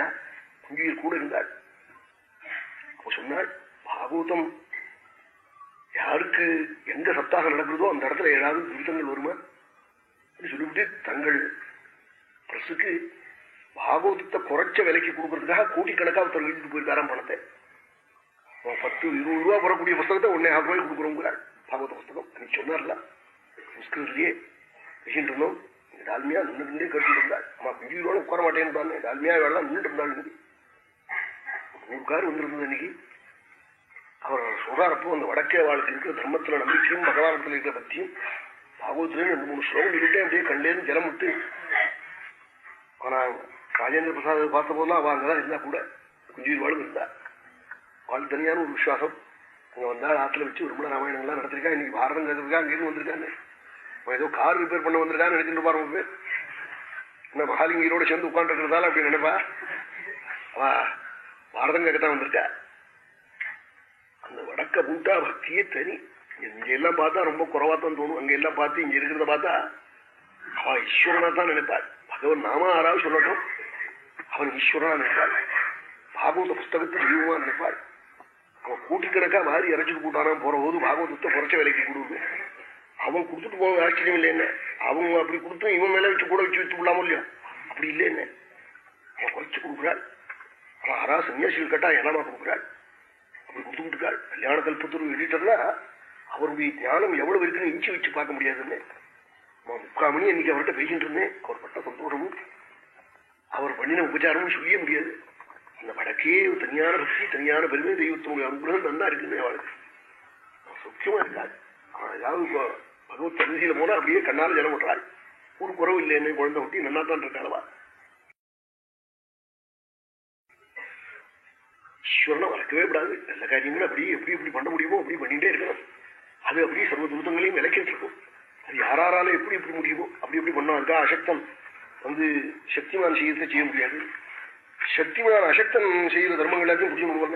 குஞ்சியில் கூட இருந்தாள் அவ சொன்னாள் பாகவதம் யாருக்கு எங்க சத்தாக நடக்குதோ அந்த இடத்துல ஏதாவது துரிதங்கள் வருமா? சொல்லிவிட்டு தங்கள் பிரசுக்கு பாகவதத்தை குறைச்ச விலைக்கு கொடுக்கறதுக்காக கோடிக்கணக்காக ஒருத்தர் வீட்டுக்கு போயிருக்காராம் பணத்தை. பத்து இருபது ரூபா வரக்கூடிய புஸ்தகத்தை ஒன்னே ஆறு ரூபாய் கொடுக்குறோங்கிறாள் பாகவத புஸ்தகம். அன்னைக்கு சொன்னார்ல. சம்ஸ்கிருதத்திலேயே பேசிட்டு இருந்தோம். டால்மியா நின்று கேட்டு இருந்தாள் அம்மா குஞ்சு உட்கார மாட்டேன்னு டால்மியா வேலை நின்றுட்டு இருந்தாள் நூறு கார் வந்திருந்தது இன்னைக்கு அவர் சொல்றாரப்போ அந்த வடக்கே வாழ்க்கை இருக்கிற தர்மத்துல நம்பிக்கையும் பகவானத்துல இருக்கிற பத்தியும் பாகவத்திலேயும் ரெண்டு மூணு ஸ்லோகம் இருக்கிட்டே அப்படியே கண்டேன்னு ஜலம் விட்டு ஆனா ராஜேந்திர பிரசாத் பார்த்த போதுலாம் அவ அங்கதான் இருந்தா கூட குஞ்சீர் வாழ்வு இருந்தா. வாழ் தனியான ஒரு விசுவாசம். அங்க வந்தா ஆத்துல வச்சு ரொம்ப ராமாயணம் எல்லாம் நடத்திருக்கா இன்னைக்கு பாரதம் கேட்டிருக்கா அங்கேருந்து வந்திருக்காங்க ஏதோ கார் ரிப்பேர் பண்ண வந்திருக்கான்னு நினைச்சிட்டு பாரு பேர். என்ன மகாலிங்கரோட சேர்ந்து உட்காந்துருக்கிறதால அப்படி நினைப்பா. அவ பாரதம் கேட்கத்தான் வந்திருக்கா. அந்த வடக்க பூட்டா பக்தியே தனி. இங்க எல்லாம் பார்த்தா ரொம்ப குறவா தான் தோணும். அங்க எல்லாம் பார்த்து இங்க இருக்கிறத பார்த்தா அவ ஈஸ்வரனா தான் நினைப்பாள் பகவன் நாம ஆறாவது சொல்லட்டும். அவன் ஈஸ்வரனா நினைப்பாள் பாகவத புஸ்தகத்தை தெய்வமா நினைப்பாள் அவன் கூட்டிக்கணக்கா மாறி இறைச்சிட்டு கூட்டானா போற போது பாகவதத்தை குறைச்ச விலைக்கு கொடுக்குது அவன் கொடுத்துட்டு போக ஆச்சரியம் இல்லை என்ன? அவங்க அப்படி கொடுத்து இவன் மேல வச்சு கூட வச்சு வச்சு விடலாமோ இல்லையோ? அப்படி இல்லை என்ன? அவன் குறைச்சு கொடுக்குறாள் அவன் ஆறா சன்னியாசிகள் கேட்டா என்னமா கொடுக்குறாள் அப்படி கொடுத்துக்கிட்டுருக்காள் கல்யாண கல்பத்தூர் எழுதிட்டா அவருடைய ஞானம் எவ்வளவு இருக்குன்னு இஞ்சி வச்சு பார்க்க முடியாதுன்னு. முக்கால் மணி அன்னைக்கு அவர்கிட்ட பேசிட்டு இருந்தேன். அவர் பட்ட சந்தோஷமும் அவர் பண்ணின உபச்சாரமும் சொல்லிய முடியாது. அந்த வடக்கே தனியான பக்தி தனியான பெருமை தெய்வத்தினுடைய அனுகிரகம் நல்லா இருக்குன்னு அவளுக்கு. சுக்கியமா இருக்காது ஏதாவது பகவத் சன்னதியில போனா அப்படியே கண்ணால ஜலம் விட்டுறாள் ஒரு குறவு இல்லை குழந்தை ஒட்டி நல்லா தான் இருக்காளவா? ஈஸ்வரனை வளர்க்கவே கூடாது. நல்ல காரியங்களும் அப்படி எப்படி எப்படி பண்ண முடியுமோ அப்படி பண்ணிட்டே இருக்கணும். அது அப்படியே சர்வ தூதங்களையும் விளக்கிட்டு இருக்கும். அது யாரால எப்படி எப்படி முடியுமோ அப்படி எப்படி பண்ணோம் அசக்தம். வந்து சக்திமான் செய்யறதை செய்ய முடியாது. சக்திமான் அசக்தன் செய்யற தர்மங்கள் எல்லாத்தையும் புரிய முடியும்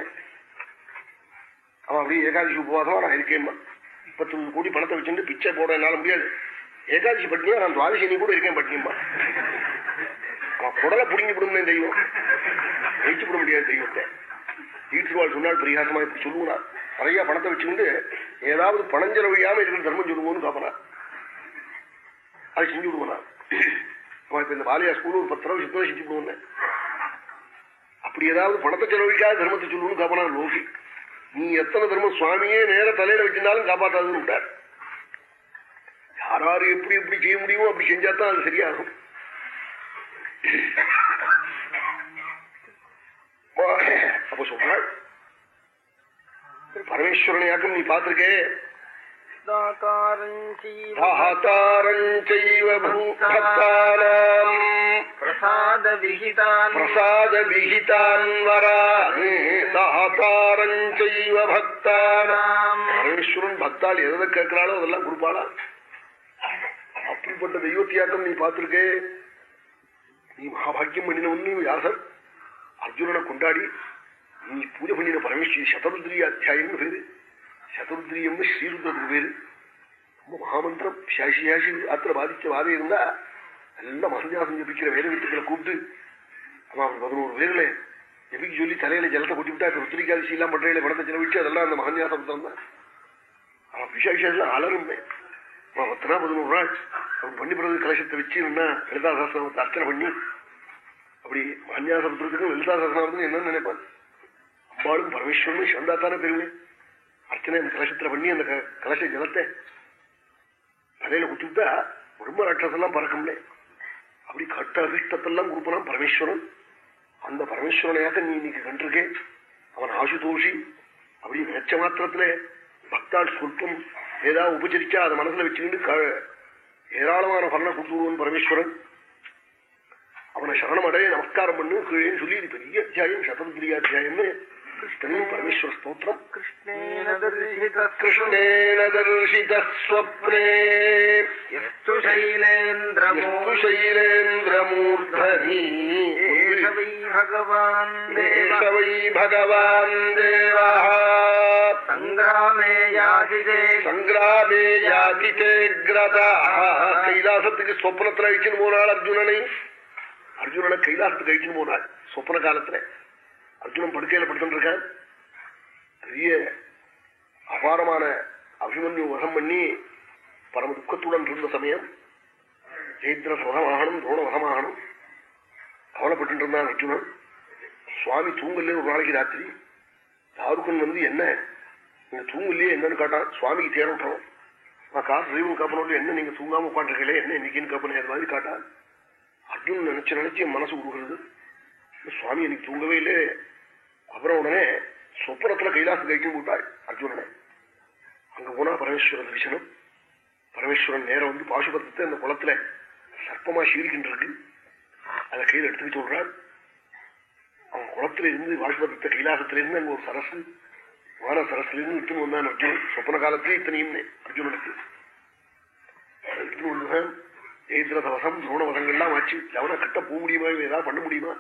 அவன் அப்படியே ஏகாதசி உபவாசமா நான் இருக்கேன் பத்து கோடி பணத்தை வச்சுட்டு பிச்சை போட என்னால முடியாது. ஏகாதசி பட்டினியா நான் துவாதசி கூட இருக்கேன் பட்டினியம்மா. அவன் குடலை புடுங்கி விடுமே தெய்வம். ஜெயிச்சு விட முடியாது தெய்வத்தை. தீர்த்துவாள் சொன்னால் பரிகாசமா இப்படி சொல்லுவா நிறைய பணத்தை வச்சுக்கிட்டு ஏதாவது பணம் செலவையாம இருக்கிற தர்மம் சொல்லுவோம்னு காப்பனா? அதை செஞ்சு விடுவனா? அவன் இப்ப இந்த பாலியா ஸ்கூல் ஒரு பத்து ரூபாய் சுத்தம் செஞ்சு விடுவோம் அப்படி ஏதாவது பணத்தை செலவழிக்காத தர்மத்தை சொல்லுவோம்னு காப்பனா லோகி? நீ எத்தனை தர்மம் சுவாமியே நேர தலையில வச்சிருந்தாலும் காப்பாற்றாதுன்னு விட்டார். யாராரு எப்படி எப்படி செய்ய முடியுமோ அப்படி செஞ்சாதான் அது சரியாகும். அப்ப சொல்றாள் பரமேஸ்வரனையாக்கும் நீ பார்த்திருக்கே? பரமேஸ்வரன் பக்தால் எதை கேட்கிறாளோ அதெல்லாம் கொடுப்பாளா? அப்படிப்பட்ட தெய்வத்தியாட்டம் நீ பார்த்திருக்கே? நீ மகாபாக்கியம் பண்ணினவன் நீ வியாசர் அர்ஜுனனை கொண்டாடி நீ பூஜை பண்ணின பரமேஸ்வரி சதருத்ரி அத்தியாயம்னு பேரு. சதுர்திரியம்னு ஸ்ரீருத்ரத்துக்கு பேரு. ரொம்ப மகாமந்திரம். சாசி சாசி ஆத்திர பாதிச்ச வாதம் இருந்தா நல்ல மகன்யாசம் ஜபிக்கிற வேத வித்துக்களை கூப்பிட்டு அவன் அவன் பதினோரு பேர்ல ஜபிக்க சொல்லி தலையில ஜலத்தை கொட்டி விட்டா ருத்ரிகாதிசி எல்லாம் பண்றையில பணத்தை செலவிச்சு அதெல்லாம் அந்த மகன்யாசம் தான் அவன் விசேஷம் அலருமே. அவன் பத்தனா பதினோரு நாள். அவன் பண்ணி பிறகு கலசத்தை வச்சு என்ன லலிதா அர்ச்சனை பண்ணி அப்படி மகன்யாசபுத்திரத்துக்கும் லலிதா சாஸ்திரம் என்னன்னு நினைப்பான் அம்பாளும் பரமேஸ்வரனும் சந்தாத்தான பெருமை? அர்ச்சனை அந்த கலசத்துல பண்ணி அந்த கலச ஜலத்தை தலையில குத்திவிட்டா ரொம்ப ராட்சசெல்லாம் பறக்கும்ல. அப்படி கட்ட அதிர்ஷ்டத்தெல்லாம் கொடுப்பான் பரமேஸ்வரன். அந்த பரமேஸ்வரனையாக நீ இன்னைக்கு கண்டிருக்கே. அவன் ஆசுதோஷி. அப்படி நினைச்ச மாத்திரத்துல பக்தால் சொல்பம் ஏதாவது உபச்சரிச்சா அதை மனசுல வச்சுக்கிட்டு ஏராளமான பலனை கொடுத்துருவன் பரமேஸ்வரன். அவனை சரணம் அடைய நமஸ்காரம் பண்ணு கீழேன்னு சொல்லி இது பெரிய அத்தியாயம் சதருத்ரியா அத்தியாயம்னு. கிருஷ்ணனும் பரமேஸ்வர ஸ்தோத்திரம். கிருஷ்ணேன தர்ஷிதஸ்வப்னேந்திரமூர்தனி பகவான் தேவா சங்கிராமே யாதிதே சங்கிராமே யாதிதே கிரதா. கைலாசத்துக்கு ஸ்வப்னத்தில் அழிச்சுன்னு போனால் அர்ஜுனனை. அர்ஜுனனை கைலாசத்துக்கு கழிச்சுன்னு போனாள் சொப்பன காலத்துல. அர்ஜுனன் படுக்கையில படுத்துட்டு இருக்கான் பெரிய அபாரமான அபிமன்யு வசம் பண்ணி பரம துக்கத்துடன் இருந்த சமயம் ஜெயந்திர வசமாகணும் துரோண வசமாகணும் கவலைப்பட்டு இருந்தான் அர்ஜுனன். சுவாமி தூங்கல ஒரு நாளைக்கு ராத்திரி. தாருக்கன் வந்து என்ன? நீங்க தூங்கலையே என்னன்னு கேட்டான் சுவாமிக்கு தேர விட்டுறோம் நான் காசு டிரைவன் காப்பனோட என்ன நீங்க தூங்காம உட்காந்துருக்கீங்களே என்ன இன்னைக்குன்னு காப்பனே அது மாதிரி காட்டான் அர்ஜுன் நினைச்சு நினைச்சு என் மனசு உருகிறது சுவாமி எனக்கு தூங்கவே இல்லை. அப்புறம் உடனே சொப்பனத்துல கைலாச கைக்கும் போட்டாள் அர்ஜுனனை. அங்க போனா பரமேஸ்வர தரிசனம். பரமேஸ்வரன் நேரம் வந்து பாசுபத்தத்தை அந்த குளத்துல சர்ப்பமா சீரிக்கின்றிருக்கு அதை கையில் எடுத்துக்க சொல்றாள் அவன் குளத்துல இருந்து பாசுபத்தத்தை கைலாசத்துல இருந்து அங்க ஒரு சரசு வான சரஸ்ல இருந்து இட்டுன்னு வந்தான் அர்ஜுனன். சொப்பன காலத்திலே இத்தனையும் அர்ஜுனனுக்கு. அதை வந்துதான் ஜெயந்திரத வசம் துரோண வசங்கள்லாம் ஆச்சு. லவன கட்ட போக முடியுமா? ஏதாவது பண்ண முடியுமா?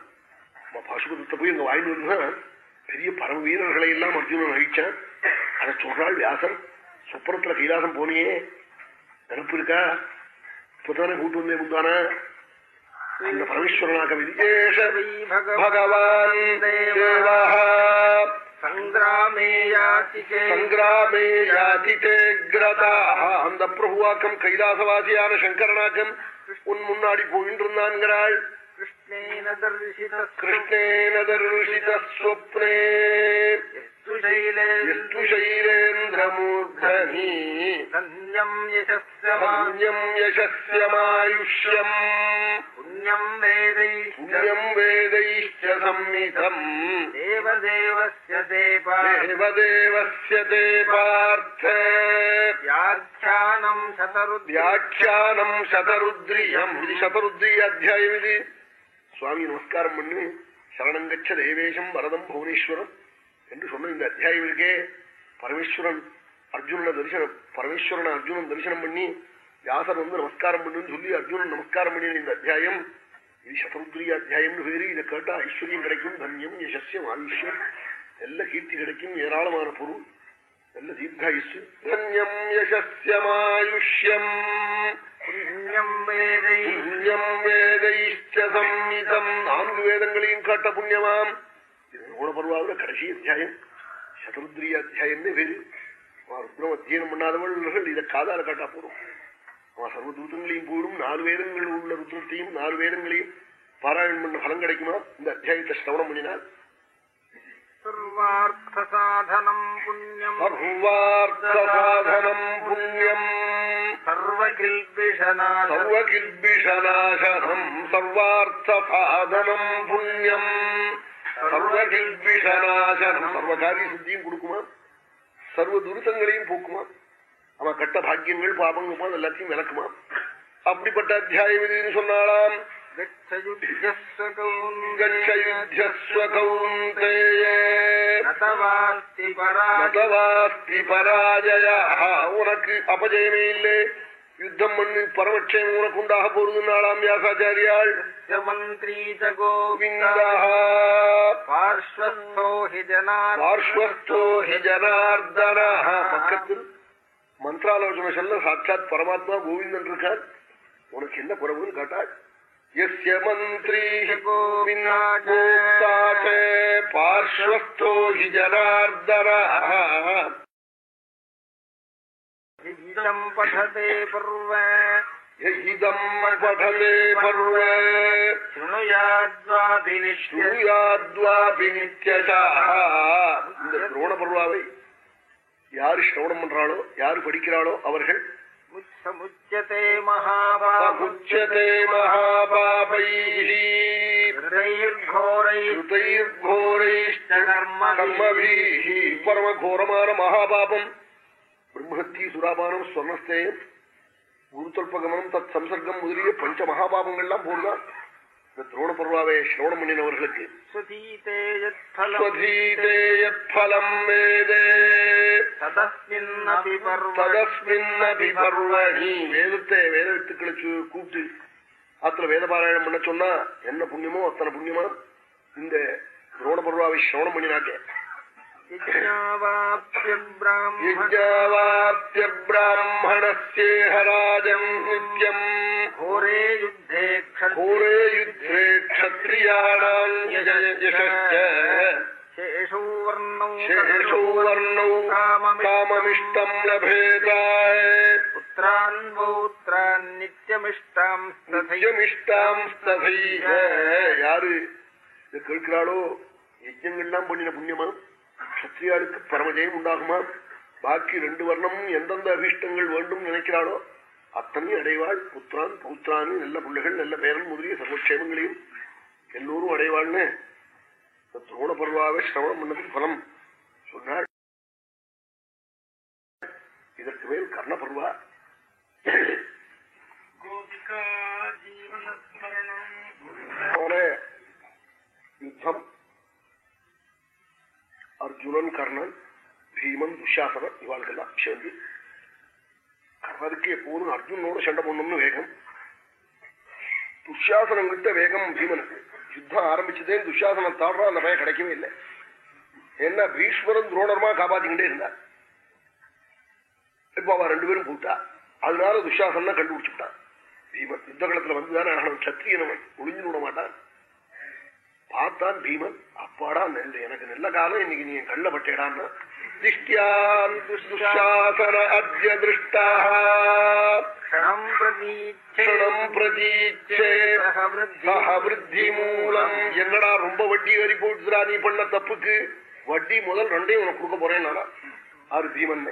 பாசுபதத்தை போய் இங்க வாங்கி வந்துதான் பெரிய பரம வீரர்களை எல்லாம் அர்ஜுனன் அழிச்சான். அதை சொல்றாள் வியாசர். சொப்பனத்துல கைலாசம் போனியே. நினப்பு இருக்கா? இப்பதானே கூட்டு வந்தே முந்தானா? அந்த பரமேஸ்வரனாக விதியேஷ பகவான் தேவா. சங்கிராமே யாதி தேக்ரதா அந்த பிரபுவாக்கம் கைலாசவாசியான சங்கரனாக்கம் உன் முன்னாடி போயிட்டு இருந்தான்கிறாள் கிருஷ்ணேன தர்ஷித கிருஷ்ணேன தர்ஷித ஸ்வப்னே சைலேந்திரமூர்தனி தன்யம் யசஸ்யமாயுஷ்யம் புண்ணியம் வேதை புண்ணியம் வேதைश्च சம்மிதம் தேவதேவஸ்ய தேவா தேவதேவஸ்ய தே பார்த்த சதருத்யா வியாக்கியானம் சதருத்ரியம் இது சதருத்ரி அத்தியாயம் இது சுவாமி நமஸ்காரம் பண்ணு சரணங்கச்ச தேவேஷம் வரதம் புவனேஸ்வரம் என்று சொன்ன இந்த அத்தியாயம் இருக்கே. பரமேஸ்வரன் அர்ஜுனனை தரிசனம் பரமேஸ்வரனை அர்ஜுனன் தரிசனம் பண்ணி வியாசர் வந்து நமஸ்காரம் பண்ணுன்னு சொல்லி அர்ஜுனன் நமஸ்காரம் பண்ணின இந்த அத்தியாயம். இது சதருத்ரிய அத்தியாயம்னு பேரு. இதை கேட்டா ஐஸ்வர்யம் கிடைக்கும் தன்யம் யசஸ்யம் ஆயுஷ்யம் நல்ல கீர்த்தி கிடைக்கும் ஏராளமான பொருள். நல்ல தீர்காயுஷ் தன்யம் யசஸ்யமாயுஷ்யம் புண்ணியம் வேதை. புண்ணியம் வேதைஷ்ட சம்மிதம். நான்கு வேதங்களையும் காட்ட புண்ணியமாம். இது ரோணபர்வாவில் கடைசி அத்தியாயம் சதுருத்ரிய அத்தியாயம்னு பேரு. அவன் ருத்ரம் அத்தியனம் பண்ணாதவர்கள் இதை காதால காட்டா போறோம் அவன் சர்வ தூத்தங்களையும் போடும் நாலு வேதங்கள் உள்ள ருத்ரத்தையும் நாலு வேதங்களையும் பாராயணம் பண்ண பலம் கிடைக்குமா? இந்த அத்தியாயத்தை சிரவணம் பண்ணினால். சர்வார்த்த சாதனம் புண்ணியம். சர்வார்த்த சாதனம் புண்ணியம் சர்வகில்பிஷநாசனம் சர்வார்த்தசாதனம் புண்ணியம். சர்வகில்பிஷநாசனம் சர்வகாரிய சித்தியும் கொடுக்குமா சர்வ துரிதங்களையும் போக்குமா அவன் கட்ட பாக்கியங்கள் பாபங்கமா எல்லாத்தையும் விளக்குமா அப்படிப்பட்ட அத்தியாயம் இதுன்னு சொன்னாலாம் கச்சயுத்தியஸ்வ கௌந்தேய நதவாஸ்தி பராஜ நதவாஸ்தி பராஜய உனக்கு அபஜயமே இல்லை யுத்தம் பண்ணு பரமட்சயம் உனக்கு உண்டாக போறது நாளாம் வியாசாச்சாரியாள் பக்கத்தில் மந்திராலோசனை சொல்ல சாட்சாத் பரமாத்மா கோவிந்தன் இருக்கான் உனக்கு என்ன குறவுன்னு கேட்டாள் எஸ்ய மந்திரி பார்ஸ்வஸ்தோ ஹி ஜனார்தன இதம் படதே பர்வ. இதம் படதே பர்வ. ஸ்ருணுயாத்வாபி இந்த துரோண பர்வாவை யாரு சிரவணம் பண்றாளோ யாரு படிக்கிறாளோ அவர்கள்? முச்சதே மகாபாபுச்சதே மகாபாபை பரம கோரமான மகாபாபம். பிரம்மஹத்தி சுராபானம் ஸ்வர்ணஸ்தேயம் குருத்தல்பகமனம் தத் சம்சர்க்கம் முதலிய பஞ்ச மகாபாபங்கள்லாம் போடுதான் இந்த துரோண பர்வாவை சிரவணம் பண்ணினவர்களுக்கு வேதத்தை வேத வித்துக்களை கூப்பிட்டு ஆத்துல வேத பாராயணம் பண்ண சொன்னா என்ன புண்ணியமோ அத்தனை புண்ணியமா? இந்த துரோண பர்வாவை சிரவணம் பண்ணினாக்க. യജ്ഞാവാപ്യബ്രാഹ്മണസ്യേഹ രാജം നിത്യം ഹോരേ യുദ്ധേ ഹോരേ യുദ്ധേ ക്ഷത്രിയാണാം ശേഷോവർണോ കാമമിഷ്ടം ലഭേത പുത്രാൻ പൗത്രാൻ നിത്യമിഷ്ടാം നിത്യമിഷ്ടാം സ്ഥൈ യാര് ഇത് കേൾക്கிறாளோ யஜ்யங்கள்லாம் பண்ணின புண்ணியமா சத்திரியாளுக்கு பரமஜெயம் உண்டாகுமா? பாக்கி ரெண்டு வர்ணமும் எந்தெந்த அபிஷ்டங்கள் வேண்டும் நினைக்கிறாளோ அத்தனையும் அடைவாள் புத்திரான் பௌத்திரான் நல்ல பிள்ளைகள் நல்ல பேரன் முதலிய சர்வக்ஷேமங்களையும் எல்லோரும் அடைவாள்னு. இந்த துரோண பருவாவை சிரவணம் பண்ணதுக்கு பலம் சொன்னாள். இதற்கு மேல் கர்ண பருவா யுத்தம். அர்ஜுனன் கர்ணன் பீமன் துஷாசனன் இவாளுக்கெல்லாம் சேர்ந்து கர்ணருக்கு எப்போதும் அர்ஜுனோட சண்டை பண்ணணும்னு வேகம் துஷாசனம் கிட்ட வேகம் பீமனுக்கு யுத்தம் ஆரம்பிச்சதே துஷாசனம் தாடுறா அந்த பையன் கிடைக்கவே இல்லை என்ன பீஷ்மரன் துரோணருமா காப்பாத்திக்கிட்டே இருந்தா இப்ப அவ ரெண்டு பேரும் கூட்டா அதனால துஷாசன கண்டுபிடிச்சுட்டான் பீமன் யுத்த களத்துல வந்துதானே ஆகணும் சத்திரியனவன் ஒளிஞ்சு விட மாட்டான் பார்த்தான் பீமன். அப்பாடா எனக்கு நல்ல காலம் இன்னைக்கு நீ என் கள்ள பட்டேடான்னா. என்னடா ரொம்ப வட்டி வரி போட்டுறா நீ பண்ண தப்புக்கு? வட்டி முதல் ரெண்டையும் உனக்கு கொடுக்க போறேன் ஆறு தீமன்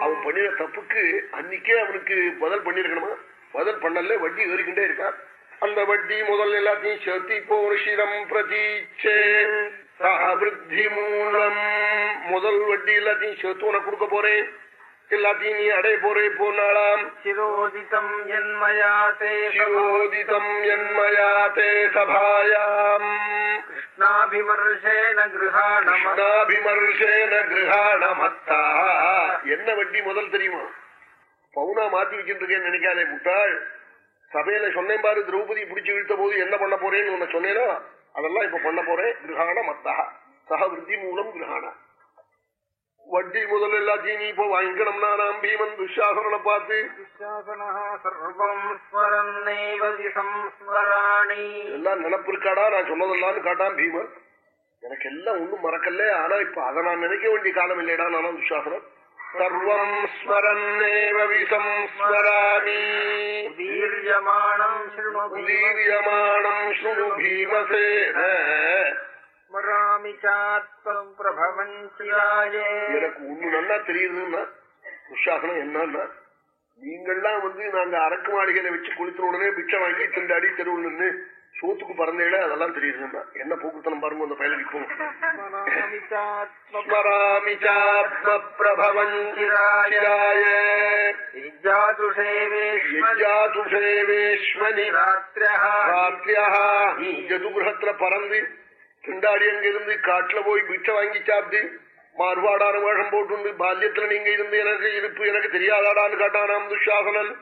அவன் பண்ணின தப்புக்கு அன்னைக்கே அவனுக்கு பதில் பண்ணிருக்கணுமா முதல் பண்ணல வட்டி ஏறிக்கிட்டே இருக்கான் அந்த வட்டி முதல் எல்லாத்தையும் சேர்த்தி போஷிடம் பிரதீச்சே சகபிருத்தி மூலம் முதல் வட்டி எல்லாத்தையும் சேர்த்து உனக்கு கொடுக்க போறேன். எல்லாத்தையும் நீ அடைய போறே போனாலாம் சிரோதிதம் என்மயாத்தே சிரோதிதம் என்மயாத்தே சபாயாம். கிருஷ்ணாபிமர்ஷேன கிருஹாணமத்தா. என்ன வட்டி முதல் தெரியுமா? பவுனா மாத்தி வச்சுட்டு நினைக்காதே முட்டாள் சபையில சொன்னேன் பாரு திரௌபதி பிடிச்சு விழுத்த போது என்ன பண்ண போறேன்னு உன்ன சொன்னேனா? அதெல்லாம் இப்ப பண்ண போறேன். கிரகாண மத்தா சக விருத்தி மூலம் கிரகாணா வட்டி முதல் எல்லாத்தையும் நீ இப்போ வாங்கிக்கணும்னா நாம் பீமன் துஷாசன பார்த்து. எல்லாம் நினப்பு இருக்காடா? நான் சொன்னதெல்லாம் காட்டான் பீமன். எனக்கு எல்லாம் ஒண்ணும் மறக்கல ஆனா இப்ப அதை நான் நினைக்க வேண்டிய காலம் இல்லைடா நானும் துஷாசனம் സർവം സ്മരന്നേവ நீங்கள்லாம் வந்து நாங்க அரக்கு மாளிகையில வச்சு குளித்த உடனே பிச்சை வாங்கி திண்டாடி தெருவுன்னு சோத்துக்கு பறந்தேட அதெல்லாம் தெரியுதுன்னா என்ன போக்குத்தனம் பாருங்க அந்த பயலுக்கு இப்போ ஜதுகிரகத்துல பறந்து திண்டாடி அங்க இருந்து காட்டுல போய் பிச்சை வாங்கி சாப்பிட்டு மாறுபாடான வேஷம் போட்டு பால்யத்துல நீங்க இருந்து எனக்கு இருப்பு எனக்கு தெரியாதாடான்னு காட்டானாம் துஷாசனன்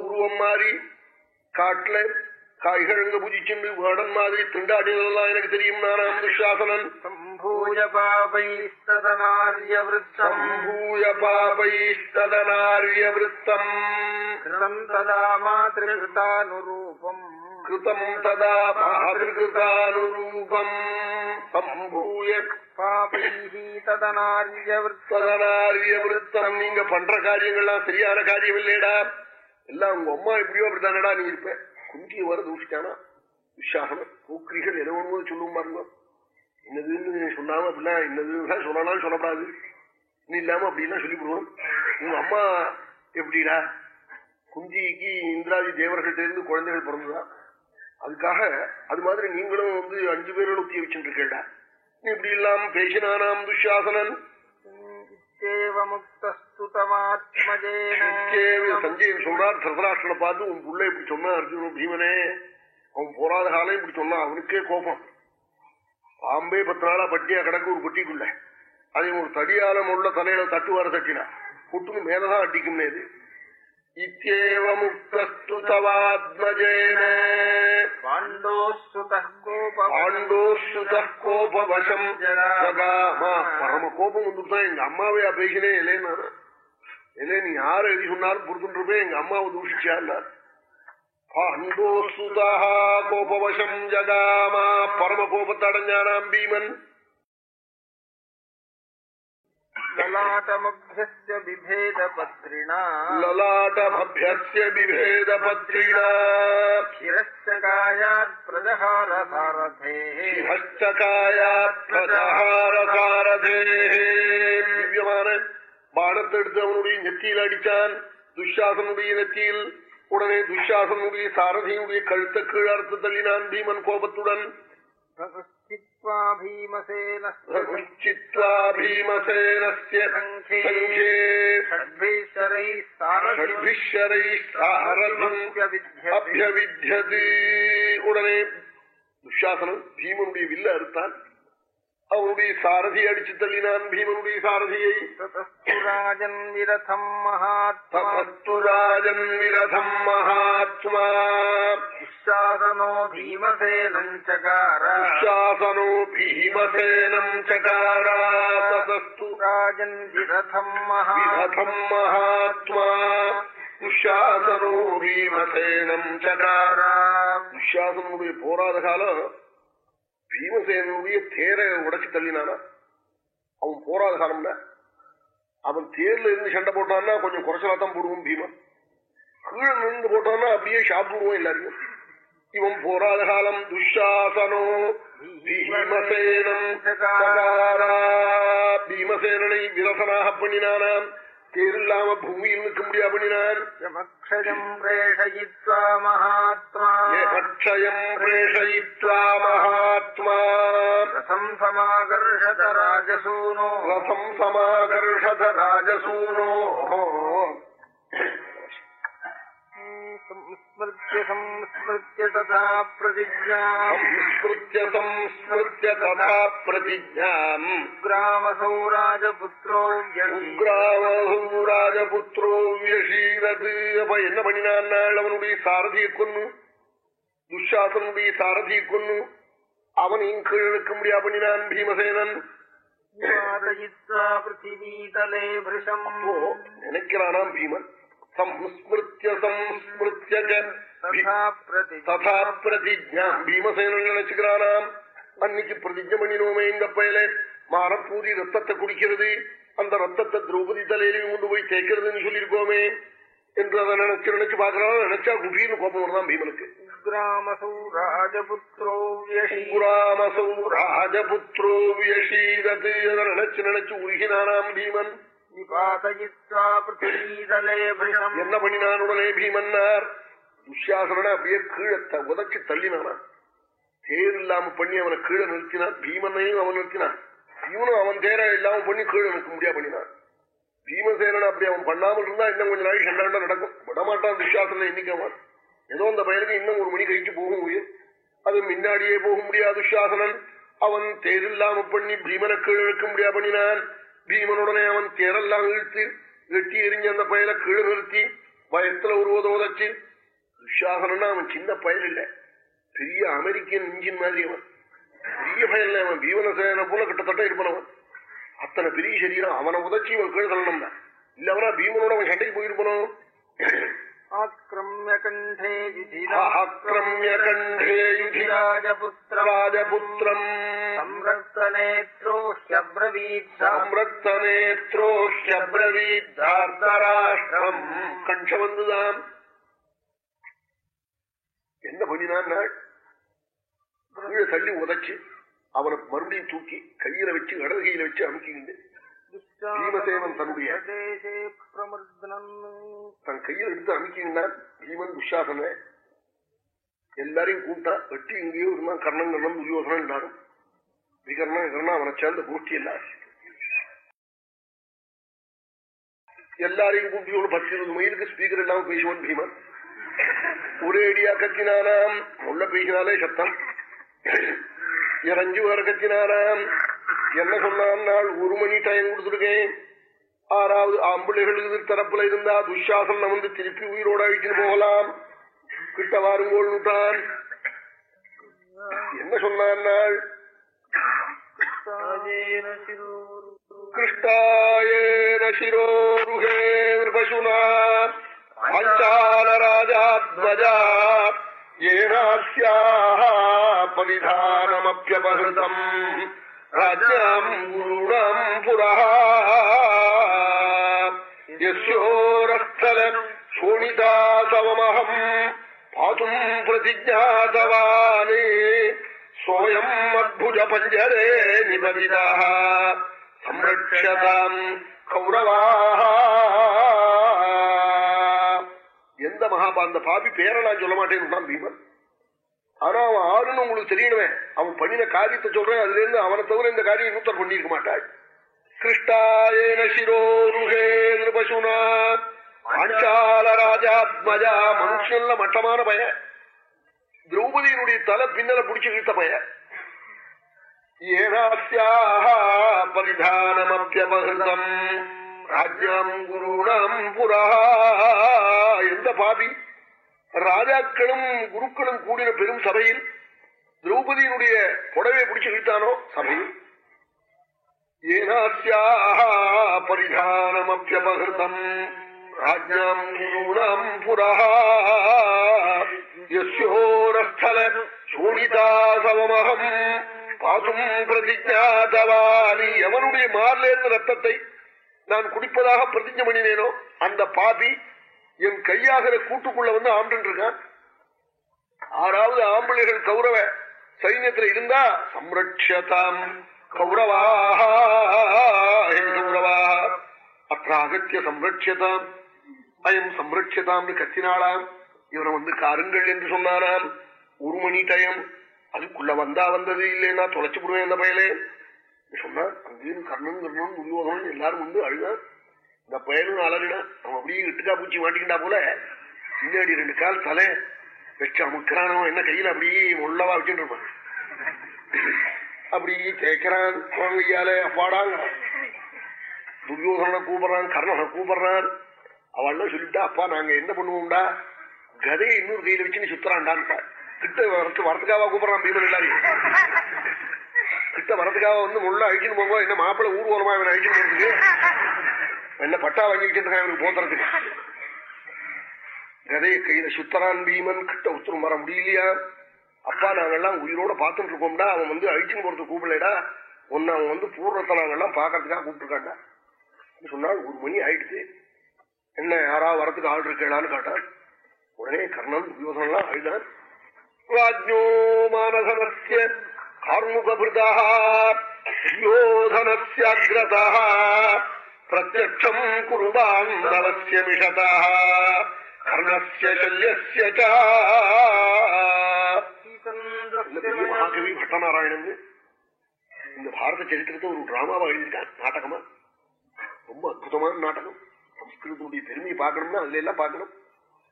உருவம் மாறி காட்டுல காய்கழுங்க புஜிச்சுண்டு வேடன் மாதிரி திண்டாடினதெல்லாம் எனக்கு தெரியும் நானாம் துஷாசனன் சம்பூய பாபைஸ்ததனார்யவృத்தம் சம்பூய பாபைஸ்ததனாரிய விருத்தம் கிருதம் ததா மாதிருகிருதானுரூபம் கிருதம் ததா மாதிருகிருதானுரூபம் சம்பூய பாபைः ததனார்யவృத்தம் ததனாரிய விருத்தம் நீங்க பண்ற காரியங்கள்லாம் சரியான காரியம் இல்லையடா எல்லாம் உங்க அம்மா எப்படியோ அப்படித்தானடா நீ இருப்ப. குந்திய வர தூஷிட்டானா துஷாசனம் பூக்கிரிகள் எதை ஒன்று சொல்லும் பாருங்க. இன்னதுன்னு சொல்லாம அப்படிலாம் இன்னதுதான் சொல்லலாம் சொல்லப்படாது. நீ இல்லாம அப்படிலாம் சொல்லிவிடுவோம் உங்க அம்மா எப்படிடா? குந்திக்கு இந்திராதி தேவர்கள்ட்ட இருந்து குழந்தைகள் பிறந்ததா? அதுக்காக அது மாதிரி நீங்களும் வந்து அஞ்சு பேரோட ஊத்தி வச்சுட்டு இருக்கேடா நீ இப்படி இல்லாம பேசினானாம் துஷாசனன் சஞ்சயன் சொல்றார் சரதராஷ்டனை பார்த்து உன் புள்ள இப்படி சொன்னா அர்ஜுன பீமனே அவன் போராத காலம் இப்படி சொன்னா அவனுக்கே கோபம். பாம்பே பத்து நாளா பட்டியா கிடக்கு ஒரு பொட்டிக்குள்ள அதை ஒரு தடியாலம் உள்ள தலையில தட்டுவார தட்டினா. புட்டுன்னு மேலதான் அடிக்கும் ஜகாமா. பரம கோபம் வந்துட்டான் எங்க அம்மாவே பேசினே இல்லைன்னா இல்லே நீ யாரு எழுதி சொன்னாலும் பொறுத்துட்டு இருப்பேன் எங்க அம்மாவை தூஷிச்சா பாண்டோசுதா പാണ്ഡോസ്തുതാ കോപവശം ജഗാമ പരമകോപത്തടഞ്ഞാണാം ഭീമൻ ലലാടമഭ്യസ്യ ബാണത്തെടുത്ത് അവനുടേ നെറ്റിയിൽ അടിച്ചാൻ ദുശ്ശാസനുടേ നെറ്റിയിൽ உடனே துஷாசனுடைய சாரதியுடைய கழுத்த கீழறுத்து தள்ளினான் பீமன் கோபத்துடன். உடனே துஷாசனம் பீமனுடைய வில்ல அறுத்தான். அவருடைய சாரதி அடிச்சு தள்ளினான் பீமனுடைய சாரதியை. ராஜன் விரதம் மகாத்மாஜன் விரதம் மகாத்மா. சாசனோ பீமசேனம் சகாராசனோ பீமசேனம் சகாராஸ்து ராஜன் விரதம் மகாதம். மகாத்மா. துஷாசனோ பீமசேனம் சகாரா. துஷாசனுடைய போராத காலம் பீமசேனுடைய தேரை உடச்சி தள்ளினானா? அவன் போராத காலம்னா அவன் தேர்ல இருந்து சண்டை போட்டான்னா கொஞ்சம் குறைச்சலா தான் போடுவோம் பீமன் கீழே நின்று போட்டான்னா அப்படியே சாப்பிடுவோம் எல்லாரையும் இவன் போராத காலம் துஷாசனோ பீமசேனம் பீமசேனனை விரசனாக பண்ணினானாம். தேரில்லாம பூமியில் நிற்க முடியா பண்ணினான். பிரேஷயித்வா மகாத்மா. रथम् समाकर्षत राजसूनो ரசம் சமாகர்ஷத ராஜசூனோ संस्मृत्य संस्मृत्य तथा प्रतिज्ञाम् संस्मृत्य संस्मृत्य तथा प्रतिज्ञाम् ग्रामसौ राजपुत्रो உக்ராமஹு ராஜபுத்ரோ வியசீரது அப்ப என்ன பண்ணினான் அவனுடைய சாரதியை கொன்னு துஷாசனுடைய சாரதியை கொன்னு அவனையும் கீழ் இழுக்க முடியா பண்ணினான் பீமசேனன். நினைக்கிறானாம் பீமன். பீமசேனன் நினைச்சுக்கிறானாம். அன்னைக்கு பிரதிஜ பண்ணினோமே எங்க பயலே. மாரப்பூரி ரத்தத்தை குடிக்கிறது. அந்த ரத்தத்தை திரௌபதி தலையிலையும் கொண்டு போய் தேய்க்கிறதுன்னு சொல்லியிருக்கோமே. என்று அதை நினைச்சு நினைச்சு பாக்குறான் நினைச்சா குபீர்னு கோபம் வருதான் பீமனுக்கு. வியஷீரது அதை நினைச்சு நினைச்சு உருகினானாம் பீமன். நிபாதயித்வா பிருத்திவீதலே பிருஷம் என்ன பண்ணினான் உடனே பீமன்னார் துஷாசன அப்படியே கீழே த- உதைச்சு தள்ளினானா. தேர் இல்லாம பண்ணி அவனை கீழே நிறுத்தினான். பீமனையும் அவன் நிறுத்தினான். இவனும் அவன் தேர இல்லாம பண்ணி கீழே நிற்க முடியா பண்ணினான். பீமசேனன் அப்படி அவன் பண்ணாமல் இருந்தா இன்னும் கொஞ்ச நாளைக்கு சண்டை நடக்கும். விடமாட்டான் துஷாசன இன்னைக்கு அவன். ஏதோ அந்த பயனுக்கு இன்னும் ஒரு மணி கழிச்சு போகும் முடியும் அது முன்னாடியே போக முடியாது துஷாசனன் அவன் தேரில்லாம பண்ணி பீமனை கீழே இழுக்க முடியா பண்ணினான். பீமனுடனே அவன் தேரெல்லாம் இழுத்து வெட்டி எரிஞ்ச அந்த பயலை கீழே நிறுத்தி பயத்துல ஒரு உதச்சு. துஷாசனன்னா அவன் சின்ன பயல் இல்ல. பெரிய அமெரிக்கன் இன்ஜின் மாதிரி அவன். பெரிய பயல் அவன். பீமனசேன போல கிட்டத்தட்ட இருப்பனவன் அத்தனை பெரிய சரீரம். அவனை உதச்சி இவன் கீழே தள்ளணும் தான் இல்ல அவனா பீமனோட அவன் சண்டைக்கு போயிருப்பனும் ஆக்ரமிய கண்டே வந்துதான் என்ன பண்ணினான் தள்ளி உதைச்சு அவனை மறுபடியும் தூக்கி கையில வச்சு இடது கையில வச்சு அமுக்கிக்கிண்டு பீமசேனன் தன்னுடைய தன் கையில எடுத்து அமுக்கினான் பீமன் துஷாசன எல்லாரையும் கூப்பிட்டா வெட்டி இங்கேயோ இருந்தான் கர்ணன் கர்ணன் துரியோசனம் எல்லாரும். விகரணம் விகரணம் அவனை சேர்ந்த கோஷ்டி எல்லாரும் எல்லாரையும் கூப்பிட்டு ஒரு பத்து மைலுக்கு ஸ்பீக்கர் இல்லாம பேசுவான் பீமன். ஒரே அடியா கத்தினானாம். உள்ள பேசினாலே சத்தம். இறஞ்சு வேற கத்தினானாம். என்ன சொன்னால் ஒரு மணி டைம் கொடுத்துருக்கேன். ஆறாவது ஆம்பிள்ளைகளுக்கு தரப்புல இருந்தா துஷாசன் வந்து திருப்பி உயிரோட அழிச்சுன்னு போகலாம். கிட்ட வாருங்கோள் விட்டான் என்ன சொன்னார் கிருஷ்டாயோருகே நிருபசுனா பஞ்சாலராஜாத்மஜா ஏனாஸ்யா பரிதானமப்பியபகிருதம் ராஜ்யம் குருடம் புரோரஸ்தலன் சோணிதாசவமகம் பாதும் பிரதிஜாதவானே. சோயம் அத்புஜ பஞ்சரே நிபதிதா சம்ரட்சதாம் கௌரவா எந்த மகாபாந்த பாபி பேரை நான் சொல்ல மாட்டேன் பீமன் ஆனா அவன் ஆறுன்னு உங்களுக்கு தெரியணுமே. அவன் பண்ணின காரியத்தை சொல்றேன் அதுல இருந்து அவனை தவிர இந்த காரியம் இன்னொருத்தர் பண்ணிருக்க மாட்டாள் கிருஷ்டாயேன சிரோருகே நிருபசுனா பாஞ்சால ராஜாத்மஜா மனுஷன்ல மட்டமான பய. திரௌபதியினுடைய தலை பின்னல புடிச்சு இழுத்த பய. ஏனாஸ்யாக பரிதானமப்பியபகிருதம் ராஜ்யம் குருணம் புரா. எந்த பாபி ராஜாக்களும் குருக்களும் கூடின பெரும் சபையில் திரௌபதியினுடைய புடவை பிடிச்சு இழுத்தானோ? சபையில் ஏனாஸ்யாக பரிதானமப்பியபகிருதம் ராஜ்யம் குருணம் புரா யோரஸ்தல சோனிதாசவமகம். பாசும் பிரதிஜாதவானி. எவனுடைய மார்லேருந்து ரத்தத்தை நான் குடிப்பதாக பிரதிஜை பண்ணினேனோ அந்த பாபி என் கையாகிற கூட்டுக்குள்ள வந்து ஆம்பிட்டு இருக்கான் ஆறாவது ஆம்பளைகள் கௌரவ சைன்யத்தில் இருந்தா சம்ரட்சதாம் கௌரவாக கௌரவாக அற்றாகத்திய சம்ரட்சதாம் அயம் சம்ரட்சதாம்னு கத்தினாளாம். இவரை வந்து காருங்கள் என்று சொன்னாராம். ஒரு மணி டயம் அதுக்குள்ள வந்தா வந்தது இல்லைன்னா தொலைச்சு விடுவேன் இந்த பயலே. சொன்னா அங்கேயும் கர்ணன் கர்ணன் துரியோதனன் எல்லாரும் வந்து அழுதான் இந்த பயனும் அலறினா அவன் அப்படியே இட்டுக்கா பூச்சி மாட்டிக்கிட்டா போல பின்னாடி ரெண்டு கால் தலை வச்சு அமுக்கிறானோ என்ன கையில அப்படியே உள்ளவா வச்சுட்டு இருப்பான். அப்படி கேட்கிறான் குழந்தையால அப்பாடாங்க துரியோசனை கூப்பிடுறான் கர்ணனை கூப்பிடுறான். அவள்லாம் சொல்லிட்டா அப்பா நாங்க என்ன பண்ணுவோம்டா? கதையை இன்னொரு கையில வச்சு நீ சுத்துறான்டான்னு. கிட்ட வரத்து வரத்துக்காவா கூப்பிடுறான் பீமன் எல்லாரையும். கிட்ட வரதுக்காக வந்து முள்ள அழிச்சுன்னு போவோம் என்ன மாப்பிள்ள ஊர்வலமா இவன் அழிச்சுன்னு போறதுக்கு? என்ன பட்டா வாங்கி வச்சிருக்கான் இவனுக்கு போத்துறதுக்கு கதையை கையில சுத்தரான் பீமன் கிட்ட உத்தரம் வர முடியலையா? அப்பா நாங்கெல்லாம் உயிரோட பார்த்துட்டு இருக்கோம்டா. அவன் வந்து அழிச்சுன்னு போறது கூப்பிடலடா. ஒன்னு அவன் வந்து பூர்வத்தை நாங்கெல்லாம் பாக்கிறதுக்காக கூப்பிட்டுருக்காண்டா சொன்னால் ஒரு மணி ஆயிடுச்சு. என்ன யாரா வரத்துக்கு ஆள் இருக்கலான்னு கேட்டான். உடனே கர்ணன் துரியோசனெல்லாம் அழுதான். ராஜ்யோ மானசனஸ்ய கார்முகபிருதா துரியோதனஸ்யாகிரதா பிரத்யட்சம் குருபாந்தவசிய மிஷதா கர்ணஸ்ய சல்யஸ்ய மகாகவி பட்டநாராயணன் இந்த பாரத சரித்திரத்தை ஒரு டிராமாவா எழுதியிருக்கான். நாடகமா? ரொம்ப அற்புதமான நாடகம். சம்ஸ்கிருதத்துடைய பெருமையை பார்க்கணும்னா அதுல எல்லாம் பார்க்கணும்.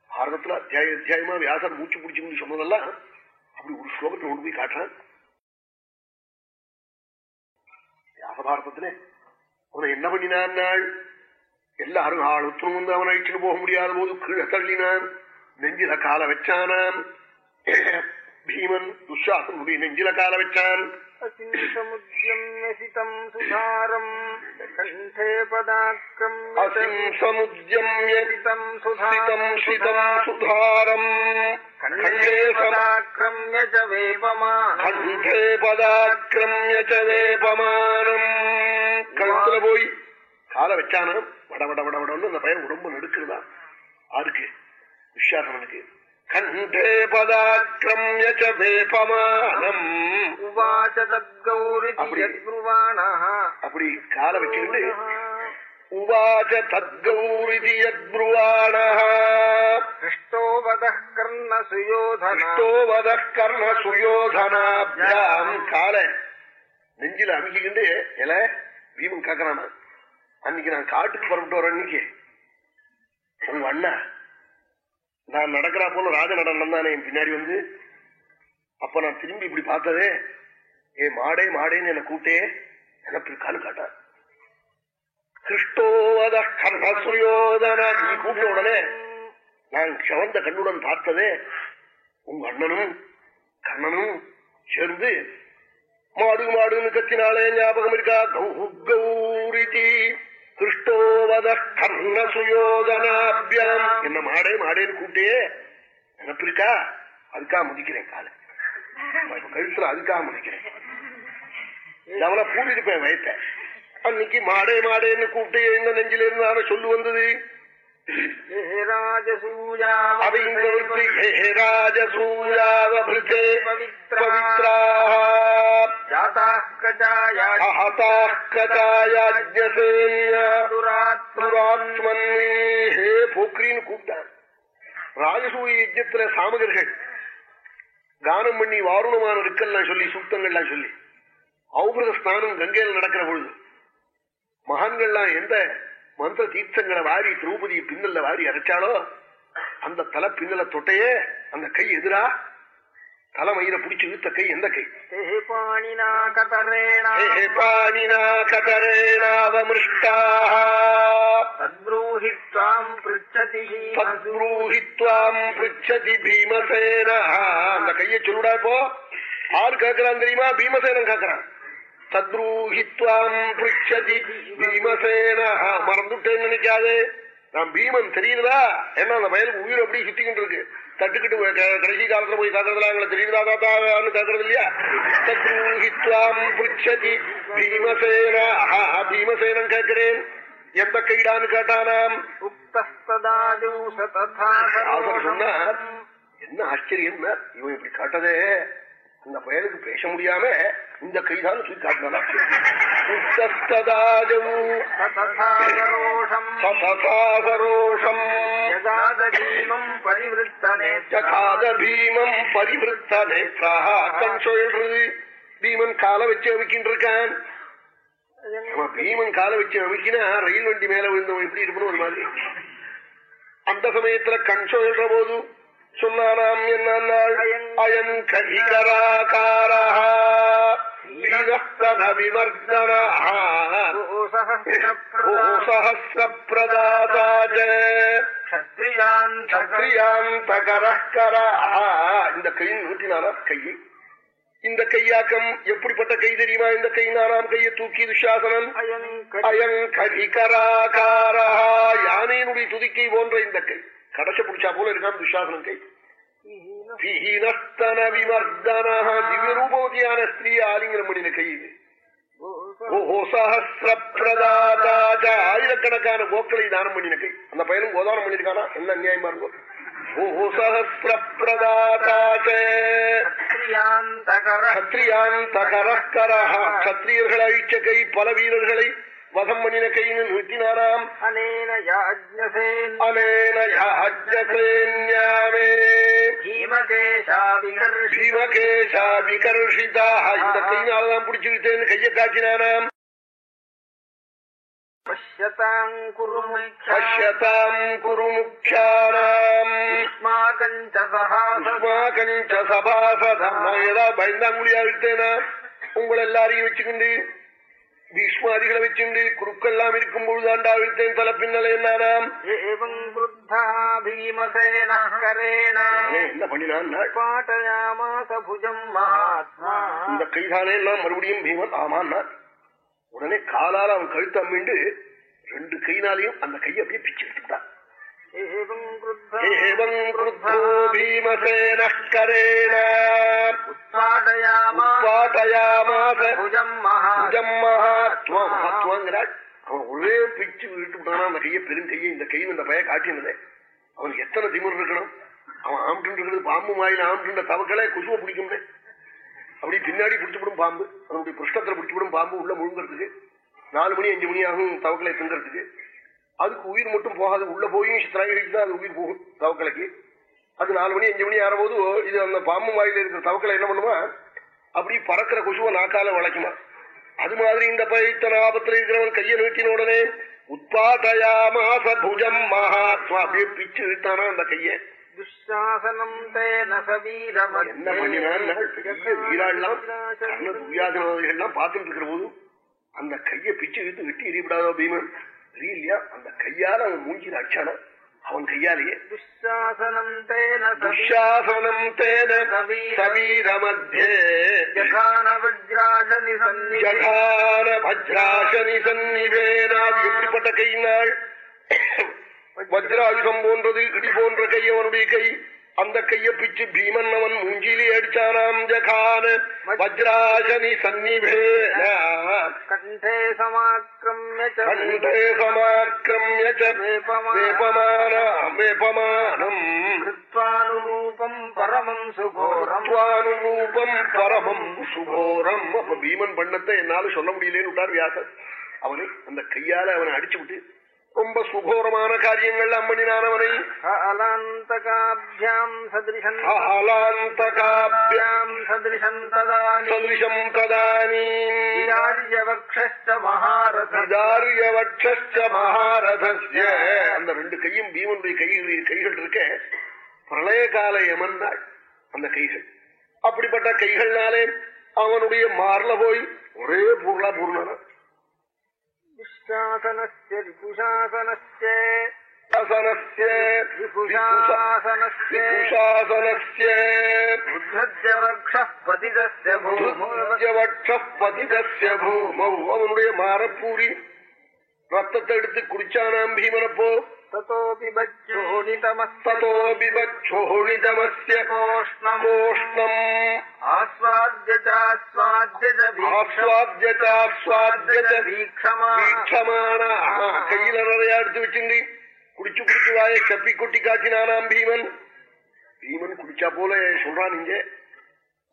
பாரதத்துல அத்தியாய அத்தியாயமா வியாசர் மூச்சு பிடிச்சு சொன்னதெல்லாம் அப்படி ஒரு ஸ்லோகத்தை கொண்டு போய் காட்டுறான். வியாச பாரதத்திலே அவனை என்ன பண்ணினான் நாள்? எல்லாரும் ஆளுத்தனும் வந்து அவனை அழிச்சுட்டு போக முடியாத போது கீழே தள்ளினான். நெஞ்சில கால வச்சானான் பீமன் துஷாசனுடைய நெஞ்சில கால வச்சான். असिंसमुद्यम्यसितम् सुधारम् कण्ठे पदाक्रम्य அசிம் சமுத்யம்ய सितम् சிதம் சிதம் सुधारम् சுதாரம் कण्ठे கண்டே சம पदाक्रम्य च वेपमानम् கண்டே பதாக்கிரமிய ச வேபமானம் கழுத்துல போய் கால வச்சானாம் வட வட வட வடன்னு அந்த பையன் உடம்பு நடுக்குறதா ஆருக்கு விஸ்வாசனுக்கு கண்டே பதாக்கிரமிய வேபமானம் அப்படி கால வச்சுக்கிட்டு உவாச்ச தத்கௌரிதி யத்ருவாண ஹிருஷ்டோவதः கர்ண சுயோதனோவதः கர்ண சுயோதனாபியாம். கால நெஞ்சில அமுகிக்கிண்டு எல வீமன் கேக்குறானா? அன்னைக்கு நான் காட்டுக்கு புறப்பட்டு வரேன் உங்க அண்ணா நான் நடக்கிறா போல ராஜ நடனம் தானே. என் பின்னாடி வந்து அப்ப நான் திரும்பி இப்படி பார்த்ததே ஏ மாடே மாடேன்னு என்ன கூட்டே எனக்கு காலு காட்டார். கிருஷ்டோவத கர்ணசுயோதன நீ கூப்பிட்ட உடனே நான் சிவந்த கண்ணுடன் பார்த்ததே உங்க அண்ணனும் கண்ணனும் சேர்ந்து மாடு மாடுன்னு கத்தினாலே ஞாபகம் இருக்கா? கௌ கௌரிதி கர்ண சுயோதனாபியாம். என்ன மாடே மாடேன்னு கூப்பிட்டே நினப்பு அதுக்காக முதிக்கிறேன் காலை. கழுத்துல அதுக்காக முதிக்கிறேன். அவனை பூட்டிருப்பேன் வயத்த அன்னைக்கு மாடே மாடேன்னு கூப்பிட்டு இந்த நெஞ்சில இருந்தான சொல்லு வந்தது? हे राजसूया அதை இந்த விருத்தி ஹே ராஜசூயாவபிருத்தே பவித்ராः जाताः कजाया அஹதாः கதாயாஜ்ஞசேன்யா दुरात्मन् புராத்மன் ஹே போக்ரின்னு கூப்பிட்டான் ராஜசூய யஜ்யத்துல சாமகர்கள் கானம் பண்ணி வாருணமான இருக்கெல்லாம் சொல்லி சூக்தங்கள்லாம் சொல்லி ஔபிரத ஸ்நானம் கங்கையில் நடக்கிற பொழுது மகான்கள்லாம் எந்த மந்திர தீர்த்தங்களை வாரி திரௌபதி பின்னல்ல வாரி அரைச்சாலோ அந்த தலை பின்னல தொட்டையே அந்த கை எதிரா? தலைமையில புடிச்சு இழுத்த கை எந்த கை? அந்த கையை சொல்லுடா இப்போ. ஆறு கேட்கிறான் தெரியுமா? பீமசேனன் கேட்கிறான் தத்ரூஹித்வாம் புஷதி பீமசேனா. மறந்துட்டேன்னு நினைக்காதே. நான் பீமன் தெரியுதா? ஏன்னா அந்த சுத்திக்கிட்டு இருக்கு. தட்டுக்கிட்டு கடைசி காலத்துல போய் கேட்கறதுல எங்களை தெரியுதா தாத்தான்னு கேட்கறது இல்லையா? பீமசேனன் கேட்கிறேன். எந்த கைடான்னு கேட்டானாம்? சொன்னா என்ன ஆச்சரியம்னா இவன் இப்படி காட்டதே. இந்த பயலுக்கு பேச முடியாம இந்த கைதான் சொல்லி காட்டினாரோஷம் பரிவிருத்தீமம் பரிவிருத்தனே. சொல்றது. பீமன் கால வச்சு அமைக்கின்னு இருக்கான் பீமன் கால வச்சு அமைக்கினா ரயில் வண்டி மேல விழுந்தவன் எப்படி இருக்கணும் ஒரு மாதிரி. அந்த சமயத்துல கண் சொல்ற போது சொன்னானாம் என்னால் அயம் கரிகராகாரா இந்த கையின் நூற்றினாராம் கையை இந்த கையாக்கம் எப்படிப்பட்ட கை தெரியுமா? இந்த கை நானாம் கையை தூக்கி துஷாசனம் அயங்கரிகராகாரா யானையினுடைய துதிக்கை போன்ற இந்த கை. கடைச பிடிச்சா போல இருக்கான் துஷாசனன் கை. திவ்யரூபவதியான ஸ்திரீ ஆலிங்கனம் பண்ணின கை இது. ஆயிரக்கணக்கான கோக்களை தானம் பண்ணின கை. அந்த பையனும் கோதானம் பண்ணிருக்கானா என்ன அநியாயமா க்ஷத்ரியாந்தகர கத்திரியான் தகரக்கரஹ கத்திரியர்களை அழிச்ச கை பல வீரர்களை வதம் பண்ணின கைன்னு நிறுத்தினாராம் அனேன பீமகேஷா விகர்ஷி பீமகேஷா விகர்ஷிதாக இந்த கையினாலதான் பிடிச்சுக்கிட்டேன்னு கையை ஏதாவது பயந்தாங்குழியா விட்டேனா? உங்களை எல்லாரையும் வச்சுக்கிண்டு பீஷ்மாதிகளை வச்சுண்டு குருக்கெல்லாம் இருக்கும் பொழுதாண்டா விட்டேன் தலை பின்னல என்னானாம் என்ன பண்ணினான்? இந்த கைதானே எல்லாம் மறுபடியும் பீமன் ஆமான்னா உடனே காலால் அவன் கழுத்து அம்மிண்டு ரெண்டு கைனாலையும் அந்த கையை அப்படியே பிச்சு எடுத்துட்டான் புஜம் மகாத்மா மகாத்மாங்கிறாள் அவன் ஒரே பிச்சு விட்டு விட்டானா அந்த கையை பெருங்கையை இந்த கையில் இந்த பைய காட்டினதே அவனுக்கு எத்தனை திமிர் இருக்கணும் அவன் இருக்கிறது பாம்பு மாயில ஆம்ட்டு தவக்களை கொசுவை பிடிக்கும்னே அப்படி பின்னாடி பிடிச்சுவிடும் பாம்பு அவனுடைய புஷ்டத்துல பிடிச்சுவிடும் பாம்பு உள்ள முழுங்கிறதுக்கு நாலு மணி அஞ்சு மணி ஆகும் தவக்களை திங்கிறதுக்கு அதுக்கு உயிர் மட்டும் போகாது உள்ள போயும் சித்திராயிருக்கு தான் அது உயிர் போகும் தவக்கலைக்கு. அது நாலு மணி அஞ்சு மணி ஆறும்போது இது அந்த பாம்பு வாயில இருக்கிற தவக்களை என்ன பண்ணுமா? அப்படி பறக்கிற கொசுவை நாக்கால வளைக்குமா. அது மாதிரி இந்த பைத்தன ஆபத்துல இருக்கிறவன் கையை நீட்டின உடனே உத்பாட்டயாமாச புஜம் மகாத்மா அப்படியே பிச்சு இழுத்தானா அந்த கையை. துஷாசனம் என்ன பண்ணினான் பார்த்துட்டு இருக்கிற போது அந்த கையை பிச்சு இழுத்து வெட்டி எறியப்படாதோ பீமன். தெரியலையா அந்த கையால அவன் மூஞ்சில அடிச்சானா? அவன் கையாலேயே. துஷாசனம் எப்படிப்பட்ட கையினாள் வஜ்ராயுதம் போன்றது இடி போன்ற கை அவனுடைய கை. அந்த கைய பிச்சு பீமன் அவன் மூஞ்சிலே அடிச்சானாம் ஜகான. வஜ்ராசனி சந்நிவேன கண்டே சமாக்கிரமிய ச கண்டே சமாக்கிரமிய ச வேபமானம் வேபமானம். கிருத்வானுரூபம் பரமம் சுகோரம். தத்துவானுரூபம் பரமம் சுகோரம். அப்ப பீமன் பண்ணத்தை என்னால சொல்ல முடியலன்னு விட்டார் வியாசர். அவனை அந்த கையால அவனை அடிச்சு விட்டு ரொம்ப சுகோரமான காரியங்கள் அம்மணினானவனை அலாந்தகாபியாம் சதிருஷம் ஆலாந்தகாபியாம் சதிருஷம் ததானி. சதிருஷம் ததானீம் விதாரியவக்ஷஸ்ட மகாரத விதாரியவட்ச மகாரதஸ்ய. அந்த ரெண்டு கையும் பீமனுடைய கைகள் கைகள் இருக்க பிரளய கால யமன்னாள் அந்த கைகள். அப்படிப்பட்ட கைகள்னாலே அவனுடைய மார்ல போய் ஒரே பூர்ணா பூர்ணன அவனுடைய மாரப்பூரி ரத்தத்தை எடுத்து குடிச்சானாம் பீமனப்போ. കയ്യില നിറയെ എടുത്തു വെച്ചിണ്ട് കുടിച്ചു കുടിച്ചു വായ കപ്പി കൊട്ടി കാച്ചിനാനാം ഭീമൻ ഭീമൻ കുടിച്ചാ പോലെ சொல்றான் இங்க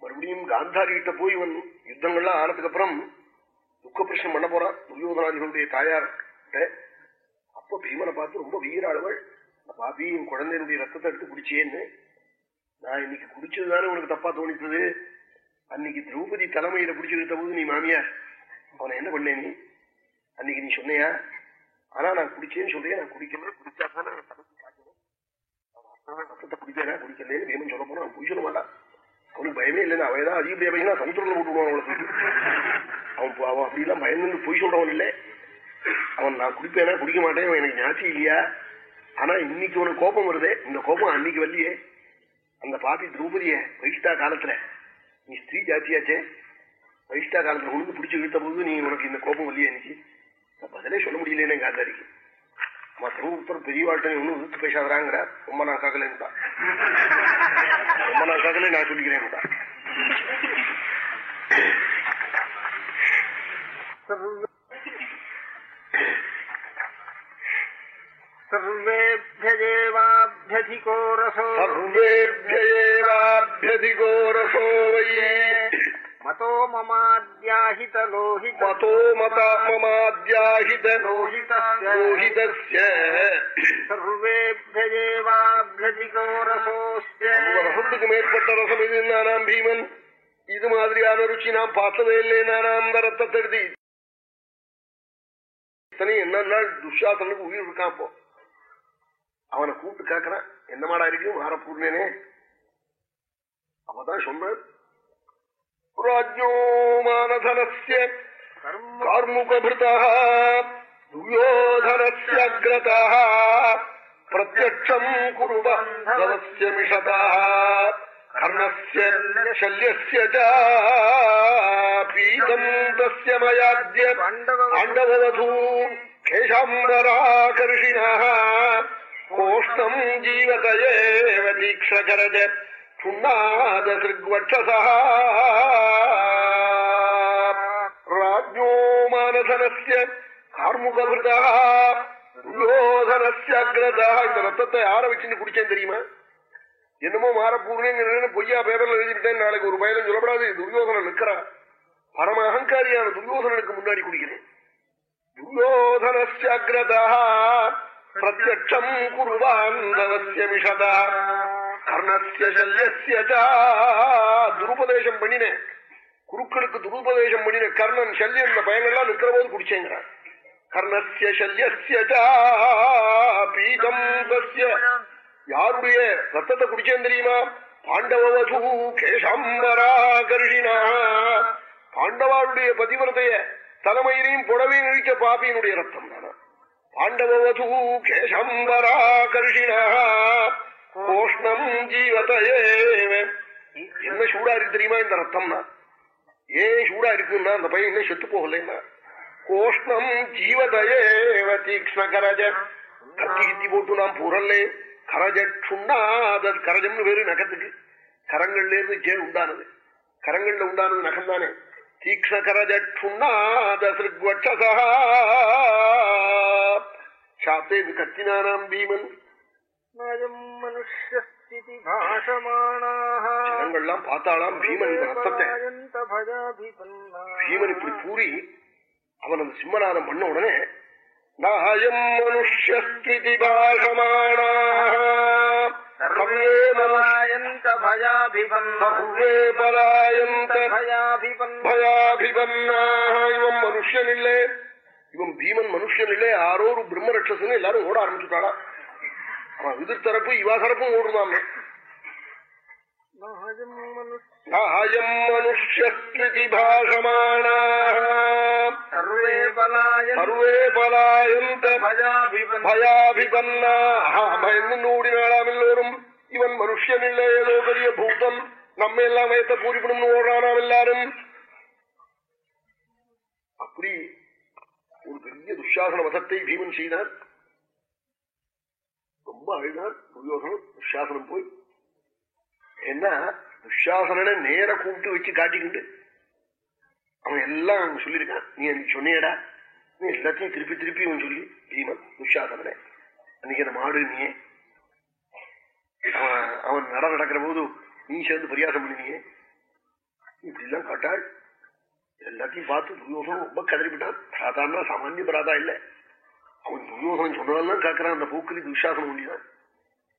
மறுபடியும் காந்தாரி கிட்ட போய் இவன் யுத்தங்கள்லாம் ஆனதுக்கு அப்புறம் துக்க பிரச்சனை பண்ண போறான் துரியோதனாதிகளுடைய தாயார் அப்ப பீமனை பார்த்து ரொம்ப வீராளுவள். பாபி என் குழந்தையினுடைய ரத்தத்தை எடுத்து குடிச்சேன்னு. நான் இன்னைக்கு குடிச்சதுதானே உனக்கு தப்பா தோணித்தது? அன்னைக்கு திரௌபதி தலைமையில குடிச்சுக்கிட்ட போது நீ மாமியார். அவனை என்ன பண்ணே நீ? அன்னைக்கு நீ சொன்னையா? ஆனா நான் குடிச்சேன்னு சொல்றேன் நான் குடிக்கல. குடிச்சாதான் நான் தலைக்கு காட்டணும். ரத்தத்தை குடிக்கிறேன் குடிக்கலன்னு பீமன் சொல்ல போனா அவன் குடிச்சிட மாட்டான். அவனுக்கு பயமே இல்லைன்னா அவன் ஏதாவது அதிகப்படியா பையனா சமுத்திரத்துல போட்டு அவனுக்கு அவன் அவன் அப்படி அவன் அப்படிலாம் பயந்து பொய் சொல்றவன் இல்லை. அவன் நான் குடிப்பேனா? குடிக்க மாட்டேன். அவன் எனக்கு ஞாபகம் இல்லையா? ஆனா இன்னைக்கு உனக்கு கோபம் வருதே. இந்த கோபம் அன்னைக்கு வரலையே. அந்த பாப்பி திரௌபதிய வைஷ்டா காலத்துல நீ ஸ்திரீ ஜாத்தியாச்சே. வைஷ்டா காலத்துல உனக்கு பிடிச்சு இழுத்த போது நீ உனக்கு இந்த கோபம் வரலையே இன்னைக்கு பதிலே சொல்ல முடியலன்னு காந்தாரிக்கு அம்மா திரௌபத்தர் பெரிய வாழ்க்கை ஒன்னும் விருத்து பேசாதாங்கிற ரொம்ப நான் காக்கலன்னுட்டான் பிரம்மனாக்காகலே நான் சொல்லிக்கிறேன் सर्वेभ्यजेवाभ्यधिको रसो सर्वेभ्येवाभ्यधिको रसो वै मतो ममाद्याहितलोहित मतो मता ममाद्याहित लोहितस्य लोहितस्य सर्वेभ्यजेवाभ्यधिको रसोऽस्य ரசத்துக்கு மேற்பட்ட ரசம் இது நானாம் பீமன் இது மாதிரியான ருச்சி நாம் பார்த்ததே இல்லை நானாம் அந்த ரத்தத்தை எடுத்து இத்தனை என்ன நாள் துஷாசனுக்கு உயிர் இருக்கான் அப்போ அவனை கூப்பிட்டு கேட்கறான் என்ன மாடா இருக்கு? மாறப்பூர்ணேனே அவதான் சொன்னான் ராஜ்யோ மானதனஸ்ய கார்முகபிருதா துரியோதனஸ்ய அக்ரதா பிரத்யக்ஷம் குருவந்தவஸ்ய மிஷதா கர்ணஸ்ய சல்யஸ்ய ச பீதம் தஸ்ய மயாத்ய பாண்டவவதூ கேசாம்பராகர்ஷிணः கோஷ்டம் ஜீவத ஏவ தீக்ஷகரஜ சுண்ணாதசிருக்வட்சசः ராஜ்ஞோ மானசனஸ்ய கார்முகபிருதா துரியோதனஸ்ய அக்ரதா. இந்த ரத்தத்தை யார வச்சுன்னு குடிச்சேன் தெரியுமா? என்னமோ மாறப்பூர்ணேங்க பொய்யா பேப்பர்ல எழுதிவிட்டேன். நாளைக்கு ஒரு பயலும் சொல்லப்படாது. துரியோதனன் நிற்கிறான் பரம அகங்காரியான துரியோதனனுக்கு முன்னாடி குடிக்கிறேன். துரியோதனஸ்யக்ரதா பிரத்யட்சம் பிரத்யம் மிஷதா கர்ணஸ்ய சல்யஸ்ய துருபதேசம் பண்ணினேன் குருக்களுக்கு துருபதேசம் பண்ணின கர்ணன் சல்யம் இந்த பயங்கள்லாம் நிற்கிற போது குடிச்சேங்கிறான் கர்ணஸ்ய சல்யஸ்ய பீதம் யாருடைய ரத்தத்தை குடிச்சேன் தெரியுமா? பாண்டவது கேசாம்பராகர்ஷினா பாண்டவாளுடைய பதிவிரதைய தலைமையிலையும் புடவையும் இழிச்ச பாபியினுடைய ரத்தம் தான். பாண்டவது கேசம்பராகர்ஷிணா கோஷ்ணம் ஜீவதையே. என்ன சூடா இருக்கு தெரியுமா இந்த ரத்தம்னா? ஏன் சூடா இருக்குன்னா அந்த பையன் இன்னும் செத்து போகலன்னா கோஷ்ணம் ஜீவதையேவ தீக்ஷ்ணகரஜ. கத்தி கித்தி போட்டு நாம் புரல்லே. அது கரஜம்னு வேறு நகத்துக்கு. கரங்கள்ல இருந்து ஜேல் உண்டானது. கரங்கள்ல உண்டானது நகம் தானே தீக்ஷ்ண கரஜுண்ணாத சிருக்வட்சசா. சாத்தே இது கத்தினானாம் பீமன் ஜனங்கள்லாம் பார்த்தாலாம் பீமன் ரத்தத்தை பீமன் இப்படி கூறி அவன் அந்த சிம்மநாதம் பண்ண உடனே நாயம் மனுஷஸ்திதி பாகமானாயந்த மனுஷன் இல்லை இவன் பீமன் மனுஷன் இல்ல யாரோ ஒரு பிரம்ம ரட்சசன்னு எல்லாரும் ஓட ஆரம்பிச்சுட்டாளா அவன் எதிர் தரப்பு இவா தரப்பும் ஓடுனாமே ஓடினாளாம் எல்லோரும். இவன் மனுஷன் இல்லை ஏதோ பெரிய பூத்தம் நம்ம எல்லாம் வயத்தை பூரிப்படும் ஓடுறானாம் எல்லாரும். அப்படி ஒரு பெரிய துஷாசன வதத்தை பீமன் செய்தான் ரொம்ப அழுதான் துரியோசனம் துஷாசனம் போய். என்ன துஷாசனனை நேர கூப்பிட்டு வச்சு காட்டிக்கிண்டு. அவன் எல்லாம் சொல்லியிருக்கான். நீ அன்னைக்கு சொன்னியடா நீ எல்லாத்தையும் திருப்பி திருப்பி அவன் சொல்லி பீமன் துஷாசனனை. அன்னைக்கு அந்த மாடு நீயே. அவன் அவன் நட நடக்கிற போது நீ சேர்ந்து பரியாசம் பண்ணினியே. இப்படி எல்லாம் காட்டாள். எல்லாத்தையும் பார்த்து துரியோசனம் ரொம்ப கதறிவிட்டான். பிராதான்னா சாமானிய பிராதா இல்ல. அவன் துரியோசனம் சொன்னதெல்லாம் கேட்கறான் அந்த பூக்கலி துஷாசனம் ஒண்டிதான்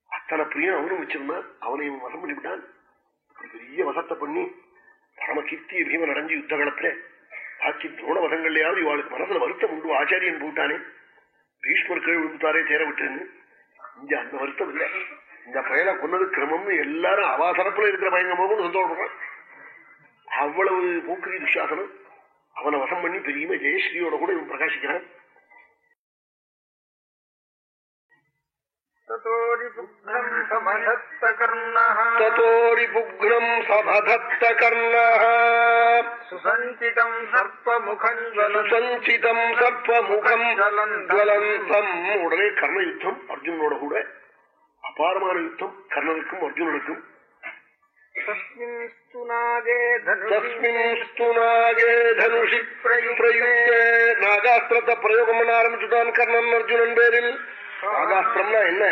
அத்தனை பிரியம் அவனும் வச்சிருந்தான். அவனை இவன் வசம் பண்ணிவிட்டான். பெரிய வசத்தை பண்ணி பரம கீர்த்தி பீமன் அடைஞ்சு யுத்த காலத்துல பாக்கி துரோண வதங்கள்லையாவது இவாளுக்கு மனசுல வருத்தம் உண்டு. ஆச்சாரியன் போட்டானே. பீஷ்மர் கீழ் விழுந்துட்டாரே தேர விட்டுன்னு இங்க அந்த வருத்தம் இல்ல. இந்த பயலை கொன்னது கிரமம்னு எல்லாரும் அவாசரப்புல இருக்கிற பயங்கரமும் சந்தோஷப்படுறான். அவ்வளவு பூக்கிரி துஷாசனம் அவனை வசம் பண்ணி பெரியமே ஜெயஸ்ரீயோட கூட இவன் பிரகாசிக்கிறான். தோரிபுக்ரம் சபதத்த கர்ண சுசஞ்சிதம் சர்ப்பமுகம் சுசஞ்சிதம் சர்ப்பமுகம் ஜலந்தம். உடனே கர்ண யுத்தம் அர்ஜுனனோட கூட. அபாரமான யுத்தம் கர்ணனுக்கும் அர்ஜுனனுக்கும். தனுஷி பிரயுக்தே நாகாஸ்திரத்தை பிரயோகம் பண்ண ஆரம்பிச்சுட்டான் கர்ணன் அர்ஜுனன் பேரில் நாகாஸ்திரம்னா என்ன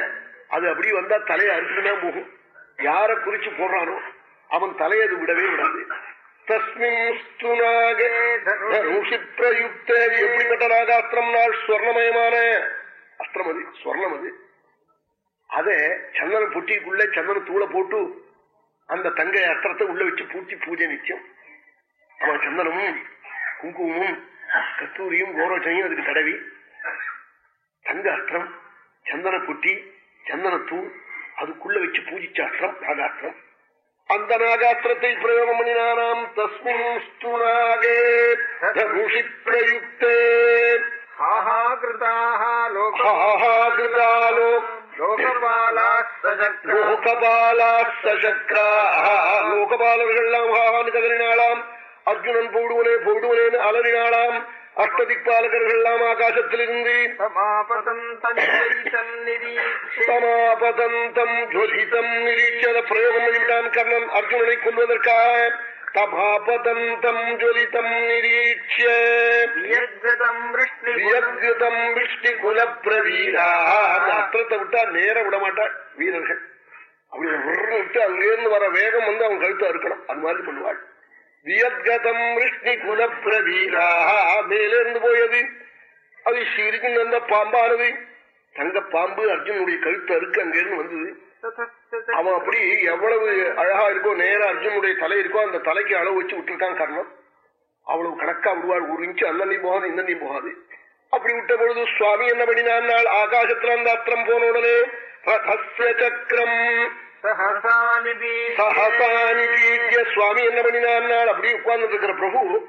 அது அப்படி வந்தா தலையை அறுத்துதான் போகும் யார குறிச்சு போடுறானோ அவன் தலையை அது விடவே விடாது இது எப்படிப்பட்ட நாகாஸ்திரம் நாள் ஸ்வர்ணமயமான அஸ்திரம் அது ஸ்வர்ணம் அது அதை சந்தன பொட்டிக்குள்ள சந்தன தூளை போட்டு அந்த தங்க அத்திரத்தை உள்ள வச்சு பூச்சி பூஜை நிச்சயம். அவன் சந்தனமும் குங்குமமும் கஸ்தூரியும் கோரோச்சனையும் அதுக்கு தடவி தங்க அஸ்திரம் சந்தன குட்டி சந்தனத்தூள் அதுக்குள்ள வச்சு பூஜிச்ச அஸ்திரம் நாகாஸ்திரம். அந்த நாகாஸ்திரத்தை பிரயோகம் பண்ணினானாம். தஸ்மின் பிரயுக்தே லோகபாலா லோகபாலர்கள்லாம் கதறினாளாம். அர்ஜுனன் போடுவனே போடுவனேன்னு அலறினாளாம். அஷ்டதிப்பாலகர்கள்லாம் ஆகாசத்திலிருந்து. சமாபதந்தம் ஜொலிதம் நிரீட்சத பிரயோகம் பண்ணிவிட்டான் கர்ணன். அர்ஜுனனை கொள்வதற்காக തമാപതന്തം ജ്വലിതം നിരീക്ഷ്യ വിയർഘൃതം വിഷ്ണികുലപ്രവീരാൻ അസ്ത്രத்தை விட்டா நேர விடமாட்டாள் வீரர்கள். அப்படி விட்டு அங்கேருந்து வர வேகம் வந்து அவன் கழுத்து அறுக்கணும். அது மாதிரி பண்ணுவாள். வியத்கதம் விஷ்ணி குல பிரவீரா மேலே இருந்து போயது. அது சிரிக்கும் அந்த பாம்பானது. தங்க பாம்பு அர்ஜுனுடைய கழுத்து அறுக்கு அங்கிருந்து வந்தது. அவன் அப்படி எவ்வளவு அழகா இருக்கோ நேரா அர்ஜுனுடைய தலை இருக்கோ அந்த தலைக்கு அளவு வச்சு விட்டுருக்கான் கர்ணன். அவ்வளவு கணக்கா விடுவாள் ஒரு இன்ச்சு அன்னி போகாது இன்னி போகாது. அப்படி விட்ட பொழுது சுவாமி என்ன பண்ணினான்? நாள் ஆகாசத்துல அந்த அத்திரம் போன உடனே சக்கரம். சுவாமி என்ன பண்ணினான்? நாள் அப்படியே உட்கார்ந்து இருக்கிற பிரபு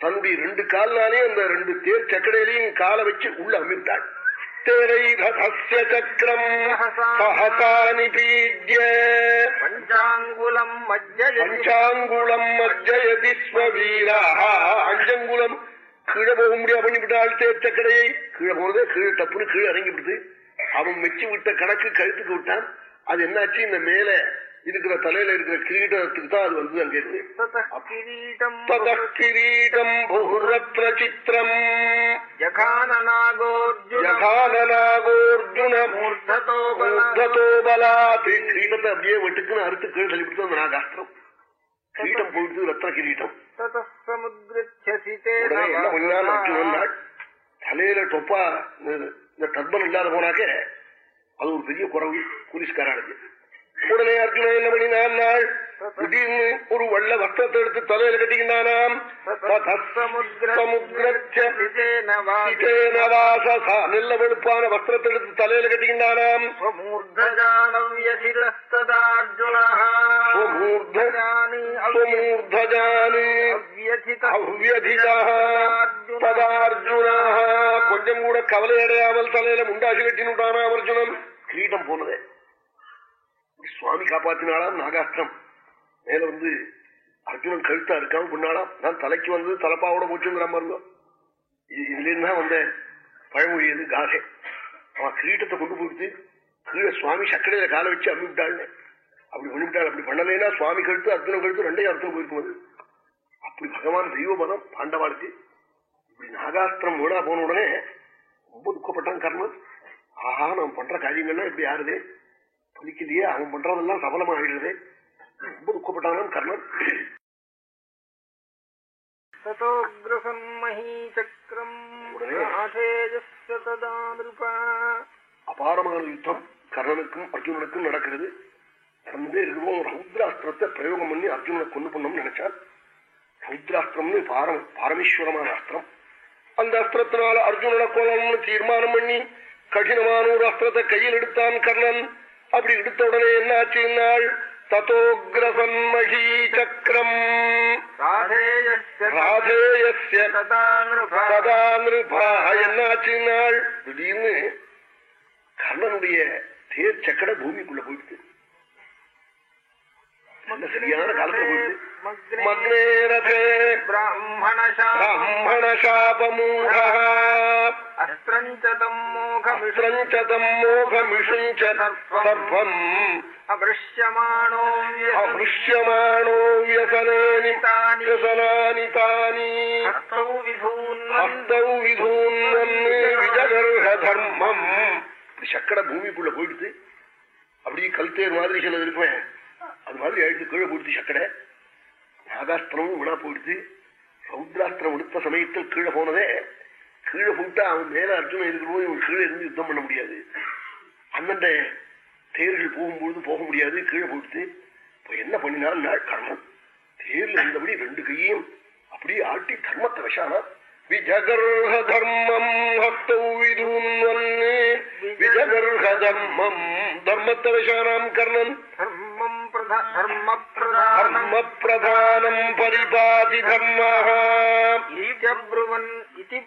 தம்பி ரெண்டு கால்னாலே அந்த ரெண்டு தேர் சக்கடையிலையும் காலை வச்சு உள்ள அமிழ்ந்தாள் தேரை ரதஸ்ய சக்கரம் சஹசானி பீட்ய पञ्चाङ्गुलम् मज्जयति பஞ்சாங்குளம் மஜ்ஜயதி ஸ்வவீரா அஞ்சங்குளம் கீழே போக முடியா பண்ணிவிட்டாள் தேர்ச்சக்கடையை கீழே போனதே கீழே டப்புன்னு கீழே இறங்கி விடுது அவன் மெச்சு விட்ட கணக்கு கழுத்துக்கு விட்டான் அது என்னாச்சு இந்த மேல இருக்கிற தலையில இருக்கிற கிரீடத்துக்கு தான் அது வந்தது அங்கே கிரீடம் புகுரப்பிரச்சித்திரம் கிரீடத்தை அப்படியே வெட்டுக்குன்னு அறுத்து கீழ் தள்ளிவிட்டு அந்த நாகாஸ்திரம். கிரீடம் போயிடுது ரத்ன கிரீடம். என்ன பண்ணினான் அர்ஜுனன் தலையில டொப்பா இந்த டர்பன் இல்லாத போனாக்கே அது ஒரு பெரிய குறவு போலீஸ்காரானது. உடனே அர்ஜுனன் என்ன பண்ணினான்? நாள் திடீர்னு ஒரு வெள்ள வஸ்திரத்தை எடுத்து தலையில கட்டிக்கின்றானாம் நல்ல வெளுப்பான வஸ்திரத்தை எடுத்து தலையில கட்டிக்கின்றானாம் கொஞ்சம் கூட கவலை அடையாமல் தலையில முண்டாசி கட்டினுட்டானா அர்ஜுனன். கிரீடம் போனதே. சுவாமி காப்பாத்தினாலாம் நாகாஸ்திரம் மேல வந்து அர்ஜுனன் கழுத்தா இருக்காம பண்ணாலாம் நான் தலைக்கு வந்து தலப்பாவோட போச்சுங்கிற மாதிரி இது- இதுல இருந்தா வந்த பழமொழியது காசே அவன் கிரீட்டத்தை கொண்டு போயிட்டு கீழே சுவாமி சக்கரையில காலை வச்சு அம்மி அப்படி பண்ணிவிட்டாள் அப்படி பண்ணலைன்னா சுவாமி கழுத்து அர்ஜுனன் கழுத்து ரெண்டையும் அர்த்தம் போயிருக்கும் அது அப்படி பகவான் தெய்வ பதம் பாண்டவாளுக்கு. இப்படி நாகாஸ்திரம் மூடா போன உடனே ரொம்ப துக்கப்பட்டான் கர்ணன். ஆஹா நான் பண்ற காரியங்கள்லாம் இப்படி யாருதே பிடிக்கலையே அவன் பண்றதெல்லாம் சபலமாகிடுது ரொம்ப துக்கப்பட்டானாம் கர்ணன். அபாரமான யுத்தம் கர்ணனுக்கும் அர்ஜுனனுக்கும் நடக்கிறது. நடந்தே இருக்கிறோம் ரௌத்ராஸ்திரத்தை பிரயோகம் பண்ணி அர்ஜுனனை கொண்டு பண்ணோம்னு நினைச்சார். ரௌத்ராஸ்திரம்னு பாரம் பாரமேஸ்வரமான அஸ்திரம். அந்த அஸ்திரத்தினால அர்ஜுனனை கொல்லணும்னு தீர்மானம் பண்ணி கடினமான ஒரு அஸ்திரத்தை கையில் எடுத்தான் கர்ணன். அப்படி எடுத்த உடனே என்ன ஆச்சுன்னாள் தத்தோகிரசன்மகீ சக்கரம் ராதேயஸ்ய சதா நிருபா என்ன திடீர்னு கர்ணனுடைய தேர் சக்கர பூமிக்குள்ள போயிடுச்சு. சரியான காலத்துல போயிடுது மக்னேரே பிரம்மணசாபமூடமோகமிஷுஞ்சம் அபிருஷ்யமாணோ வியசனானி தானி சனானி தானி ஹஸ்தௌ விதூன்னன் விஜகர்ஹ தர்மம் சக்கர பூமிக்குள்ள போயிடுது அப்படியே கல்தேர் மாதிரி சிலது இருக்குவேன் அது மாதிரி எழுந்து கீழே போடுது சக்கரை நாகாஸ்திரமும் வீணா போயிடுது சமுத்திராஸ்திரம் எடுத்த சமயத்தில் கீழே போனதே கீழே போட்டா அவன் மேல அர்ஜுனன் இருக்கிறபோது இவன் கீழே இருந்து யுத்தம் பண்ண முடியாது. அந்தந்த தேர்கள் போகும்பொழுது போக முடியாது கீழே போட்டு இப்ப என்ன பண்ணினாலும் பண்ணினான் கர்மம். தேர்ல இருந்தபடி ரெண்டு கையும் அப்படியே ஆட்டி தர்மத்தை வசானா விஜகர்ஹ தர்மம் விஜகர்ஹ தர்மம் தர்மத்தை வசானாம் கர்ணன். धर्मप्रधानम् தர்ம பிரதானம் பரிபாதி தர்மஹ इत्यब्रुवन् इति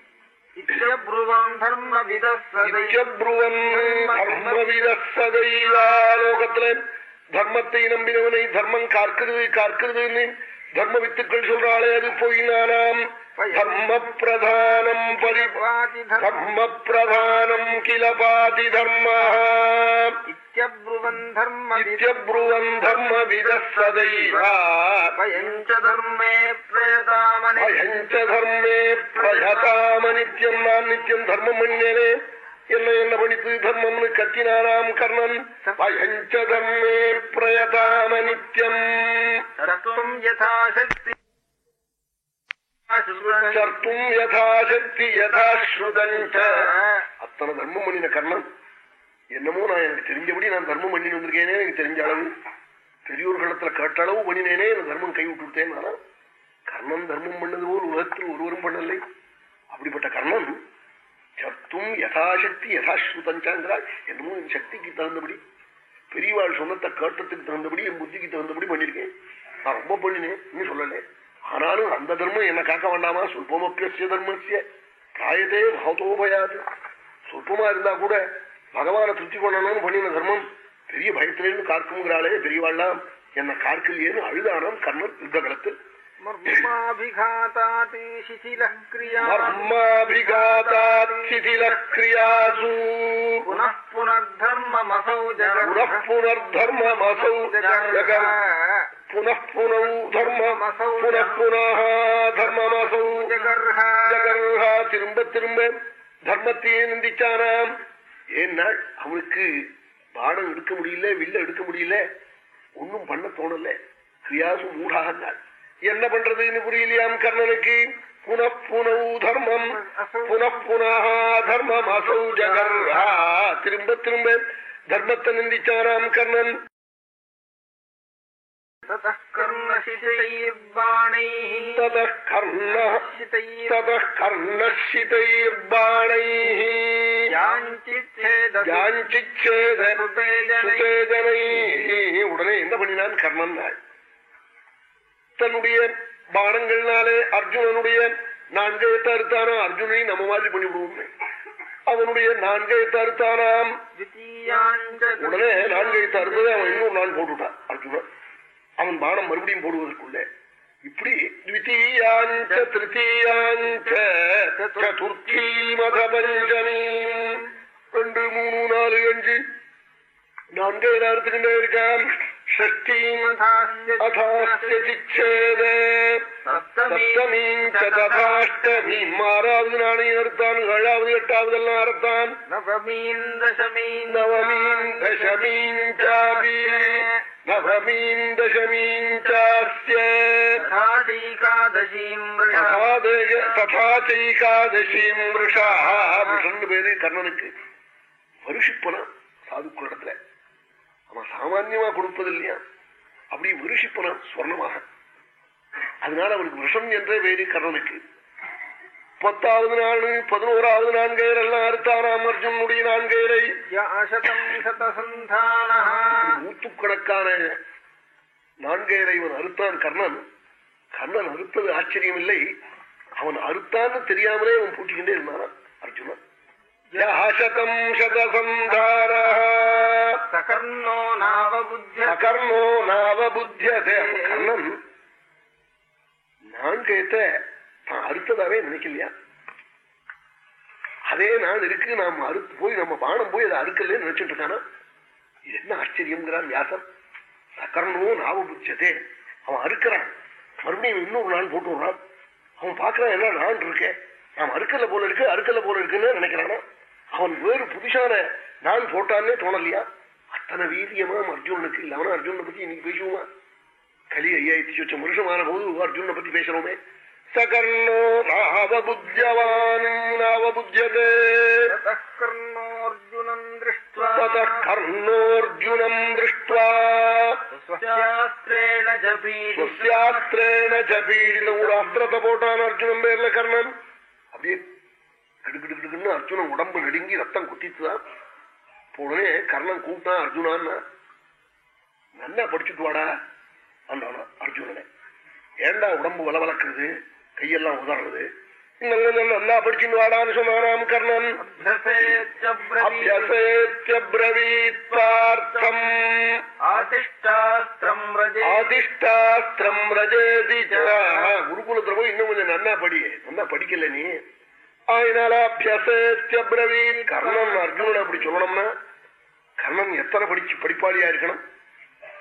इत्यब्रुवन् धर्मविदः सदै இத்யப்ருவன் தர்மவித சதைவா லோகத்துல தர்மத்தை நம்பினவனை தர்மம் காக்கிறது காக்கிறது தர்ம வித்துக்கள் சொல்றாளே அது போயினானாம் தர்ம பிரதானம் பரி पाति धर्म தர்ம பிரதானம் கில பாதி தர்ம इत्यब्रुवन् धर्मविदः இத்யப்ருவன் தர்மவித சதைவா वयम् च धर्मे प्रयतामनि அயஞ்ச தர்மே பிரயதாம நித்தியம் நான் நித்தியம் தர்மம் பண்ணினேனே என்ன என்ன படித்து தர்மம்னு கத்தினாராம் கர்ணன் அயஞ்ச தர்மே பிரயதாம நித்தியம் कर्तुम् यथाशक्ति சர்த்தும் யதாசக்தி யதாஸ்ருதஞ்ச அத்தனை தர்மம் பண்ணின கர்ணன். என்னமோ நான் எனக்கு தெரிஞ்சபடி நான் தர்மம் பண்ணி வந்திருக்கேனே எனக்கு தெரிஞ்ச அளவு. பெரியோர்களிடத்துல கேட்ட அளவு பண்ணினேனே எனக்கு தர்மம் கை விட்டு விட்டேன். கர்ணன் தர்மம் பண்ணது போல் உலகத்தில் ஒருவரும் பண்ணலை. அப்படிப்பட்ட கர்ணன் சத்தும் யதாசக்தி யதாஸ்ருதஞ்சாங்கிறாள் என்னமோ என் சக்திக்கு தகுந்தபடி பெரியவாள் சொன்னத்தை கேட்டத்துக்கு தகுந்தபடி என் புத்திக்கு தகுந்தபடி பண்ணிருக்கேன் நான் ரொம்ப பண்ணினேன் இன்னும் சொல்லலை. ஆனாலும் அந்த தர்மம் என்ன காக்க வேண்டாமா? சுல்பமப்பிய தர்மசிய காயத்தே பகவதோபயாது சொற்பமா இருந்தா கூட பகவான திருப்தி கொள்ளணும்னு பண்ணின தர்மம் பெரிய பயத்திலேருந்து காக்குங்கிறாளே பெரியவாழ்லாம் என்ன கார்க்கில்லேன்னு அழுதானாம் கர்ணன் யுத்த காலத்தில் மர்மாபிகாதாதிசிதிலக்ரியாசு புனः புனர்தர்மமசௌ ஜகர் புனப்புனௌ தர்மம் புனப்புனாக தர்மமசௌ ஜகர்ஹா திரும்ப திரும்ப தர்மத்தையே நிந்திச்சானாம் ஏன்னா அவனுக்கு பாடம் எடுக்க முடியல வில்ல எடுக்க முடியல ஒன்னும் பண்ண தோணல. கிரியாசும் மூடாக என்ன பண்றதுன்னு புரியலையாம் கர்ணனுக்கு? புனப்புனௌ தர்மம் புனப்புனாக தர்மம் அசௌ ஜகர்ஹா. திரும்ப திரும்ப தர்மத்தை நிந்திச்சானாம் கர்ணன். தர்ணசிதைர்பாணைः யாஞ்சிச்சேதனைः உடனே என்ன பண்ணினான் கர்ணன் தன்னுடைய பானங்கள்னாலே அர்ஜுனனுடைய நான்கயத்தை அறுத்தானா அர்ஜுனையும் நம்ம மாதிரி பண்ணிவிடுவோம்னு அவனுடைய நான்கயத்தை அறுத்தானாம் உடனே நான்கயத்தை அறுத்ததை அவன் இன்னொரு நாள் போட்டுட்டான் அர்ஜுனன் அவன் பானம் மறுபடியும் போடுவதற்குள்ள இப்படி த்விதீயாஞ்ச திருத்தீயாஞ்ச சதுர்த்தி மத பஞ்சமி ரெண்டு மூணு நாலு அஞ்சு. நான்கு இருக்கான். ஆறாவது நாணயம் எடுத்தான் ஏழாவது எட்டாவது எல்லாம் அறுத்தான் நவமீன் தசமீன் நவமீன் தசமீன் நவமீன் தசமீன் ததாதைகாதசீம் வருஷிப்பனா சாதுக்குள் இடத்துல அவன் சாமான்யமா கொடுப்பது இல்லையா அப்படி விருஷிப்பனான் சொர்ணமாக அதனால அவனுக்கு விஷம் என்றே பேரு கர்ணனுக்கு பத்தாவது நாள் பதினோராவது நான்கையர் எல்லாம் அறுத்தாராம் அர்ஜுனுடைய நான்கையரை? நூற்றுக்கணக்கான நான்கேரை இவன் அறுத்தான் கர்ணன். கர்ணன் அறுத்தது ஆச்சரியம் இல்லை அவன் அறுத்தான்னு தெரியாமலே அவன் பூட்டிக்கிட்டே இருந்தானான் அர்ஜுனன். யசதம் சதசந்தார சகர்ணோ நாவபுத்தியதே கர்ணன் நான் கேட்ட தான் அறுத்ததாவே நினைக்கலையா? அதே நான் இருக்கு நாம் அறுத்து போய் நம்ம பானம் போய் அதை அறுக்கலன்னு நினைச்சிட்டு இருக்கானா? என்ன ஆச்சரியம்ங்கிறான் வியாசன். சக்கரனோ நாவபுச்சதே அவன் அறுக்கிறான். மறுபடியும் இன்னொரு நாள் போட்டு விடுறான். அவன் பாக்குறான் என்ன நான் இருக்கேன் அவன் அறுக்கல போல இருக்கு அறுக்கல போல இருக்குன்னு நினைக்கிறானா? அவன் வேறு புதுசான நாள் போட்டான்னே தோணலையா? அத்தனை வீரியமா அர்ஜுனனுக்கு இல்லாம அர்ஜுனை பத்தி இன்னைக்கு பேசுவோமா? கலி ஐயாயிரத்தி வச்ச வருஷமான போது அர்ஜுனை பத்தி பேசுறோமே போட்டான் அர்ஜுனன் பேர்ல கர்ணன். அப்படியே கிடுக்கிடுக்கிடுக்குன்னு அர்ஜுனன் உடம்பு நெடுங்கி ரத்தம் குத்திச்சுதான் உடனே கர்ணன் கூப்பிட்டா அர்ஜுனான்னு நல்லா படிச்சுட்டு வாடா அண்ணா அர்ஜுனனை. ஏண்டா உடம்பு வல வளர்க்குறது கையெல்லாம் உதறது? நல்லா படிச்சுன்னு வாடான்னு சொன்னாராம் கர்ணன். குருகுல போய் இன்னும் கொஞ்சம் நல்லா படி. நல்லா படிக்கல நீ. அதனால அபியசேத்யப்ரவீத் கர்ணன் அர்ஜுனன் அப்படி சொல்லணும்னா கர்ணன் எத்தனை படிச்சு படிப்பாளியா இருக்கணும்?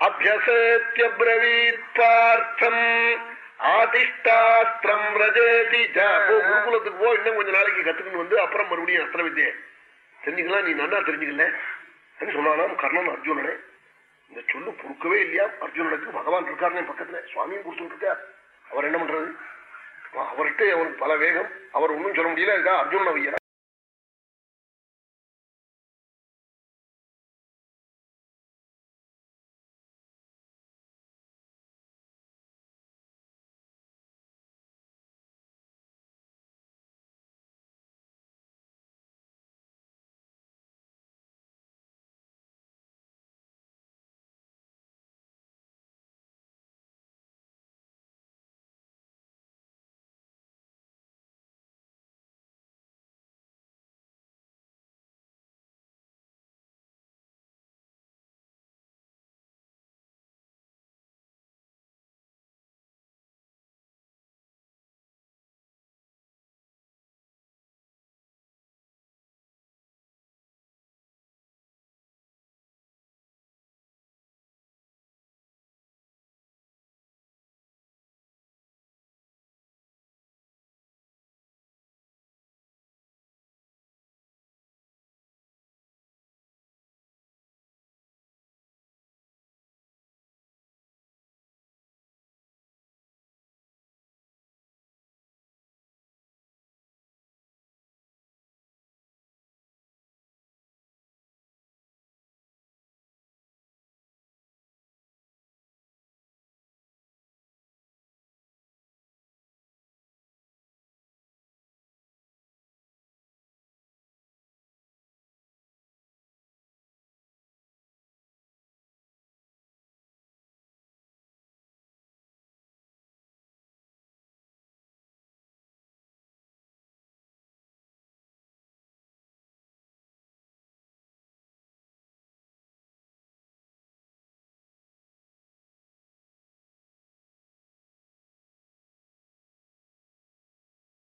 அபியசேத்யபிரவீத் பார்த்தம் ஆதிஷ்டாஸ்திரம் ரஜேதி. குருகுலத்துக்கு போ இன்னும் கொஞ்ச நாளைக்கு கத்துக்கணும் வந்து அப்புறம் மறுபடியும் அஸ்திர வித்தியை தெரிஞ்சுக்கலாம் நீ நல்லா தெரிஞ்சுக்கல. சொன்னாலாம் கர்ணன் அர்ஜுனனே இந்த சொல்லு பொறுக்கவே இல்லையா? அர்ஜுனனுக்கு பகவான் இருக்காருன்னு பக்கத்துல சுவாமியும் கொடுத்துட்டு இருக்கார். அவர் என்ன பண்றது அவர்கிட்ட அவனுக்கு பல வேகம். அவர் ஒன்னும் சொல்ல முடியல. இருக்கா அர்ஜுனன்